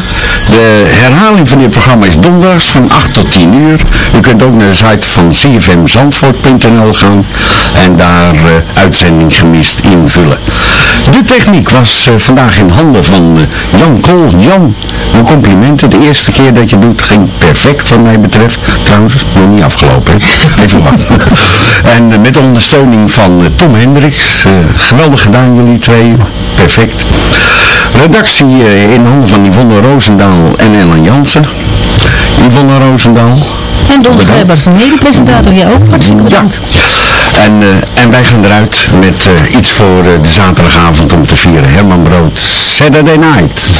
De herhaling van dit programma is donderdags van 8 tot 10 uur. U kunt ook naar de site van cfmzandvoort.nl gaan en daar uh, uitzending gemist invullen. De techniek was uh, vandaag in handen van uh, Jan Kool. Jan, een compliment. De eerste keer dat je doet ging perfect wat mij betreft. Trouwens, nog niet afgelopen. Even wachten. en met ondersteuning van Tom Hendricks. geweldig gedaan jullie twee. Perfect. Redactie in handen van Yvonne Roosendaal en Ellen Jansen. Yvonne Roosendaal. En Don Weber, mede-presentator, jij ook. Hartstikke bedankt. Ja. En, uh, en wij gaan eruit met uh, iets voor uh, de zaterdagavond om te vieren. Herman Brood, Saturday Night.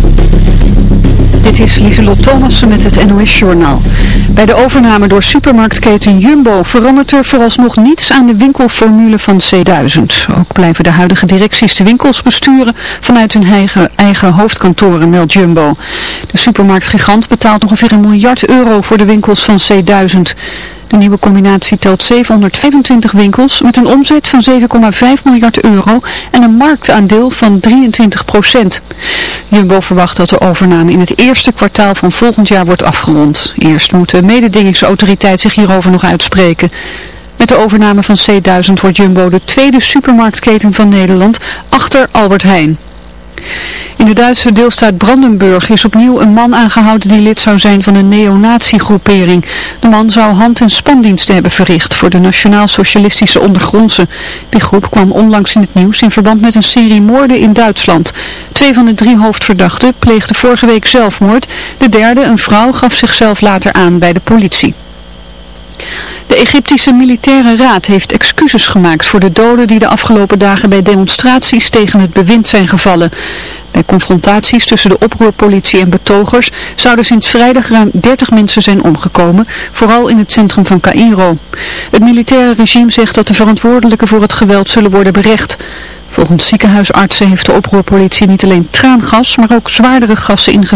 Dit is Lieselot Thomassen met het NOS-journaal. Bij de overname door supermarktketen Jumbo verandert er vooralsnog niets aan de winkelformule van C1000. Ook blijven de huidige directies de winkels besturen vanuit hun eigen, eigen hoofdkantoren, meldt Jumbo. De supermarktgigant betaalt ongeveer een miljard euro voor de winkels van C1000. De nieuwe combinatie telt 725 winkels met een omzet van 7,5 miljard euro en een marktaandeel van 23 procent. Jumbo verwacht dat de overname in het eerste kwartaal van volgend jaar wordt afgerond. Eerst moet de mededingingsautoriteit zich hierover nog uitspreken. Met de overname van C1000 wordt Jumbo de tweede supermarktketen van Nederland achter Albert Heijn. In de Duitse deelstaat Brandenburg is opnieuw een man aangehouden die lid zou zijn van een neonazi-groepering. De man zou hand- en spandiensten hebben verricht voor de Nationaal-Socialistische Ondergrondse. Die groep kwam onlangs in het nieuws in verband met een serie moorden in Duitsland. Twee van de drie hoofdverdachten pleegden vorige week zelfmoord. De derde, een vrouw, gaf zichzelf later aan bij de politie. Egyptische Militaire Raad heeft excuses gemaakt voor de doden die de afgelopen dagen bij demonstraties tegen het bewind zijn gevallen. Bij confrontaties tussen de oproerpolitie en betogers zouden sinds vrijdag ruim 30 mensen zijn omgekomen, vooral in het centrum van Cairo. Het militaire regime zegt dat de verantwoordelijken voor het geweld zullen worden berecht. Volgens ziekenhuisartsen heeft de oproerpolitie niet alleen traangas, maar ook zwaardere gassen ingezet.